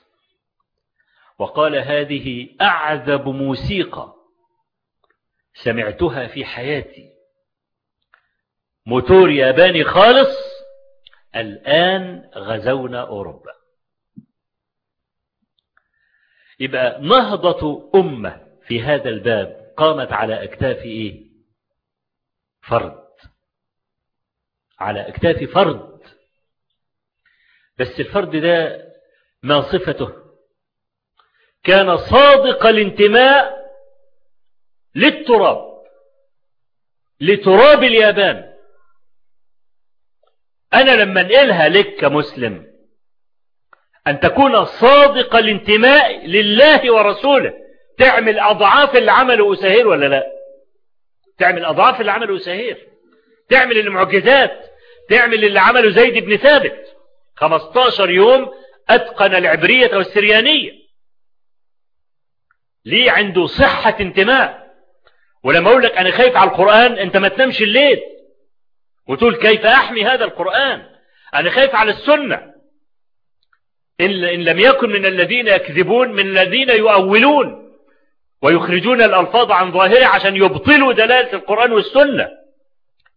وقال هذه أعذب موسيقى سمعتها في حياتي. موتور ياباني خالص الآن غزونا أوروبا. يبقى نهضة أمة في هذا الباب قامت على أكتاف إيه؟ فرد. على أكتاف فرد. بس الفرد ده ما صفته. كان صادق الانتماء للتراب لتراب اليابان. أنا لما أنقلها لك كمسلم أن تكون صادق الانتماء لله ورسوله. تعمل أضعاف اللي عمله ولا لا؟ تعمل أضعاف اللي عمله تعمل المعجزات. تعمل اللي عمله زيد بن ثابت. 15 يوم أتقن العبرية والسريانية. ليه عنده صحة انتماء. ولما أقول لك أنا خايف على القرآن أنت ما تنامش الليل. وتقول كيف أحمي هذا القرآن؟ أنا خايف على السنة. إن, لم يكن من الذين يكذبون من الذين يؤولون ويخرجون الألفاظ عن ظاهره عشان يبطلوا دلالة القرآن والسنة.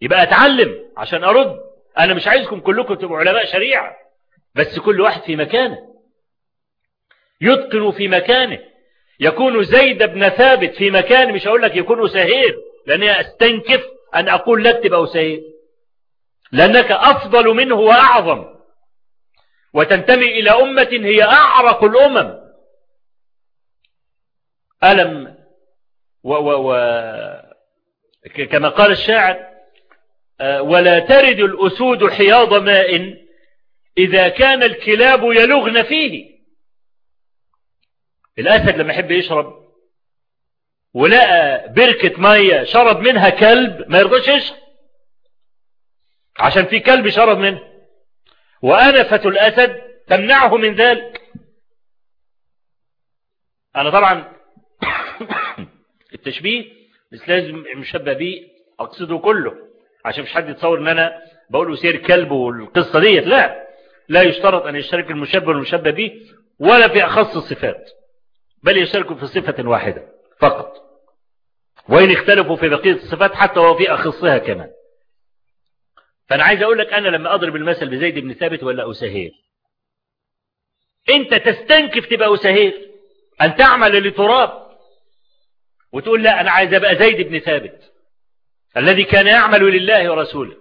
يبقى أتعلم عشان أرد. أنا مش عايزكم كلكم تبقوا علماء شريعة. بس كل واحد في مكانه. يتقن في مكانه. يكون زيد بن ثابت في مكان مش هقول لك يكون أسهير لأني أستنكف أن أقول لك تبقى أسهير لأنك أفضل منه وأعظم. وتنتمي إلى أمة هي أعرق الأمم. ألم و و و كما قال الشاعر ولا ترد الأسود حياض ماء إذا كان الكلاب يلغن فيه. الأسد لما يحب يشرب ولقى بركة مية شرب منها كلب ما يرضاش يشرب. عشان في كلب شرب منه. وأنفة الأسد تمنعه من ذلك. أنا طبعا التشبيه مش لازم مشبه بيه أقصده كله. عشان مش حد يتصور إن أنا بقول سير كلب والقصة ديت. لا لا يشترط أن يشترك المشبه والمشبه به ولا في أخص الصفات بل يشتركوا في صفة واحدة فقط. وإن اختلفوا في بقية الصفات حتى وفي أخصها كمان. فأنا عايز أقول لك أنا لما أضرب المثل بزيد بن ثابت ولا أسهير أنت تستنكف تبقى أسهير أن تعمل لتراب. وتقول لا أنا عايز أبقى زيد بن ثابت. الذي كان يعمل لله ورسوله.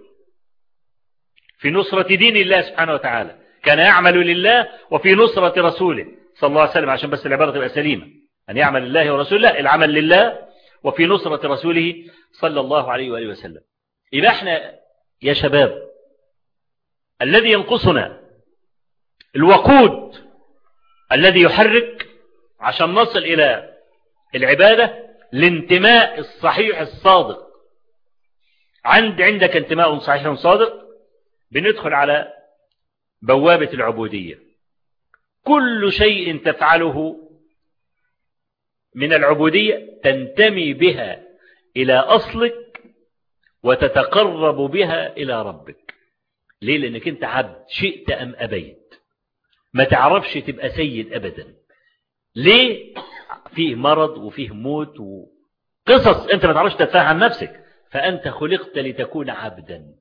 في نصرة دين الله سبحانه وتعالى. كان يعمل لله وفي نصرة رسوله صلى الله عليه وسلم عشان بس العبارة تبقى سليمة. أن يعمل لله ورسوله لا العمل لله وفي نصرة رسوله صلى الله عليه وآله وسلم. يبقى إحنا يا شباب الذي ينقصنا الوقود الذي يحرك عشان نصل إلى العبادة الانتماء الصحيح الصادق. عند عندك انتماء صحيح صادق بندخل على بوابة العبودية. كل شيء تفعله من العبودية تنتمي بها إلى أصلك وتتقرب بها إلى ربك. ليه؟ لأنك أنت عبد شئت أم أبيت. ما تعرفش تبقى سيد أبدا. ليه؟ فيه مرض وفيه موت وقصص أنت ما تعرفش تدفعها عن نفسك. فأنت خلقت لتكون عبدا.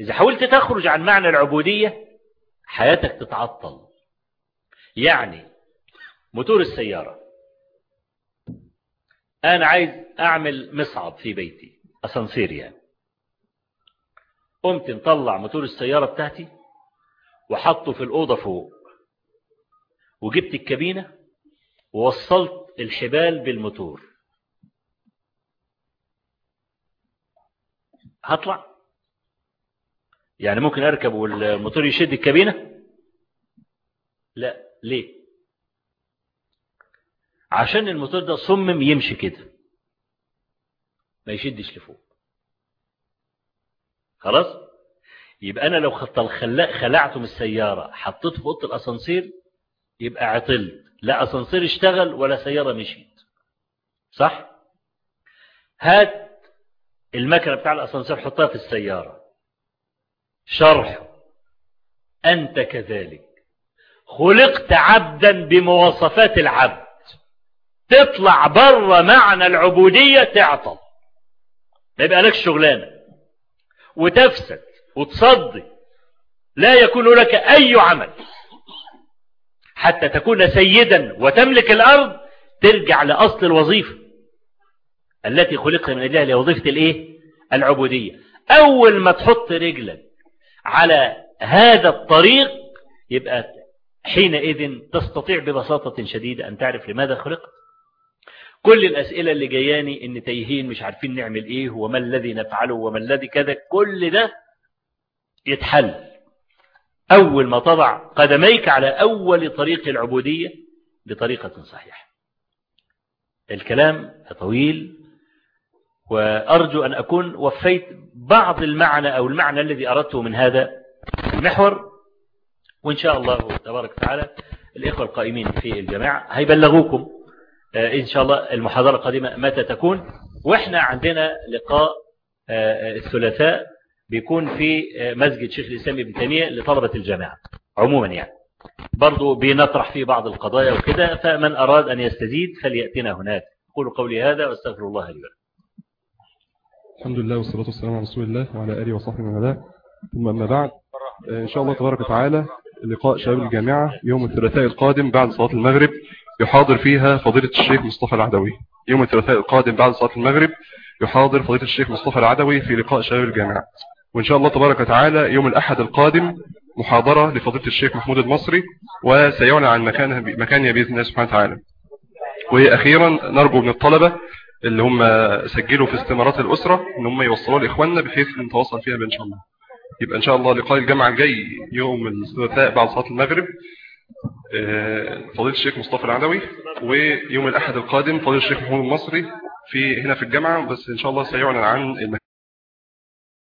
إذا حاولت تخرج عن معنى العبودية حياتك تتعطل. يعني موتور السيارة. أنا عايز أعمل مصعد في بيتي أسانسير يعني. قمت نطلع موتور السيارة بتاعتي وحطه في الأوضة فوق. وجبت الكابينة ووصلت الحبال بالموتور. هطلع. يعني ممكن أركب والموتور يشد الكابينة؟ لا. ليه؟ عشان الموتور ده صمم يمشي كده. ما يشدش لفوق. خلاص؟ يبقى أنا لو خلعته من السيارة حطيته في أوضة الأسانسير يبقى عطلت. لا أسانسير اشتغل ولا سيارة مشيت. صح؟ هات المكنة بتاع الأسانسير حطها في السيارة. شرح. أنت كذلك. خلقت عبدا بمواصفات العبد. تطلع بره معنى العبودية تعطل. ما يبقى لك شغلانة. وتفسد وتصدي لا يكون لك أي عمل. حتى تكون سيدا وتملك الأرض ترجع لأصل الوظيفة التي خلقت من أجلها لوظيفة الإيه؟ العبودية. أول ما تحط رجلك على هذا الطريق يبقى حينئذ تستطيع ببساطة شديدة أن تعرف لماذا خلقت. كل الأسئلة اللي جياني إن تيهين مش عارفين نعمل إيه وما الذي نفعله وما الذي كذا كل ده يتحل. أول ما تضع قدميك على أول طريق العبودية بطريقة صحيحة. الكلام طويل وأرجو أن أكون وفيت بعض المعنى أو المعنى الذي أردته من هذا المحور. وإن شاء الله تبارك وتعالى الإخوة القائمين في الجماعة هيبلغوكم. إن شاء الله المحاضرة القادمة متى تكون؟ وإحنا عندنا لقاء الثلاثاء بيكون في مسجد شيخ الإسلام ابن تيمية لطلبة الجامعة عموما يعني. برضو بنطرح فيه بعض القضايا وكده فمن أراد أن يستزيد فليأتنا هناك. أقول قولي هذا وأستغفر الله لي الحمد لله والصلاة والسلام على رسول الله وعلى آله وصحبه ومن والاه. ثم أما بعد إن شاء الله تبارك وتعالى لقاء شباب الجامعة يوم الثلاثاء القادم بعد صلاة المغرب. يحاضر فيها فضيلة الشيخ مصطفى العدوي. يوم الثلاثاء القادم بعد صلاة المغرب يحاضر فضيلة الشيخ مصطفى العدوي في لقاء شباب الجامعة. وإن شاء الله تبارك وتعالى يوم الأحد القادم محاضرة لفضيلة الشيخ محمود المصري وسيعلن عن مكانها مكانها بإذن الله سبحانه وتعالى. وأخيرا نرجو من الطلبة اللي هم سجلوا في استمارات الأسرة إن هم يوصلوا لإخواننا بحيث نتواصل فيها إن شاء الله. يبقى إن شاء الله لقاء الجامعة الجاي يوم الثلاثاء بعد صلاة المغرب فضيلة الشيخ مصطفى العدوي ويوم الأحد القادم فضيلة الشيخ محمود المصري في هنا في الجامعة بس إن شاء الله سيعلن عن المكان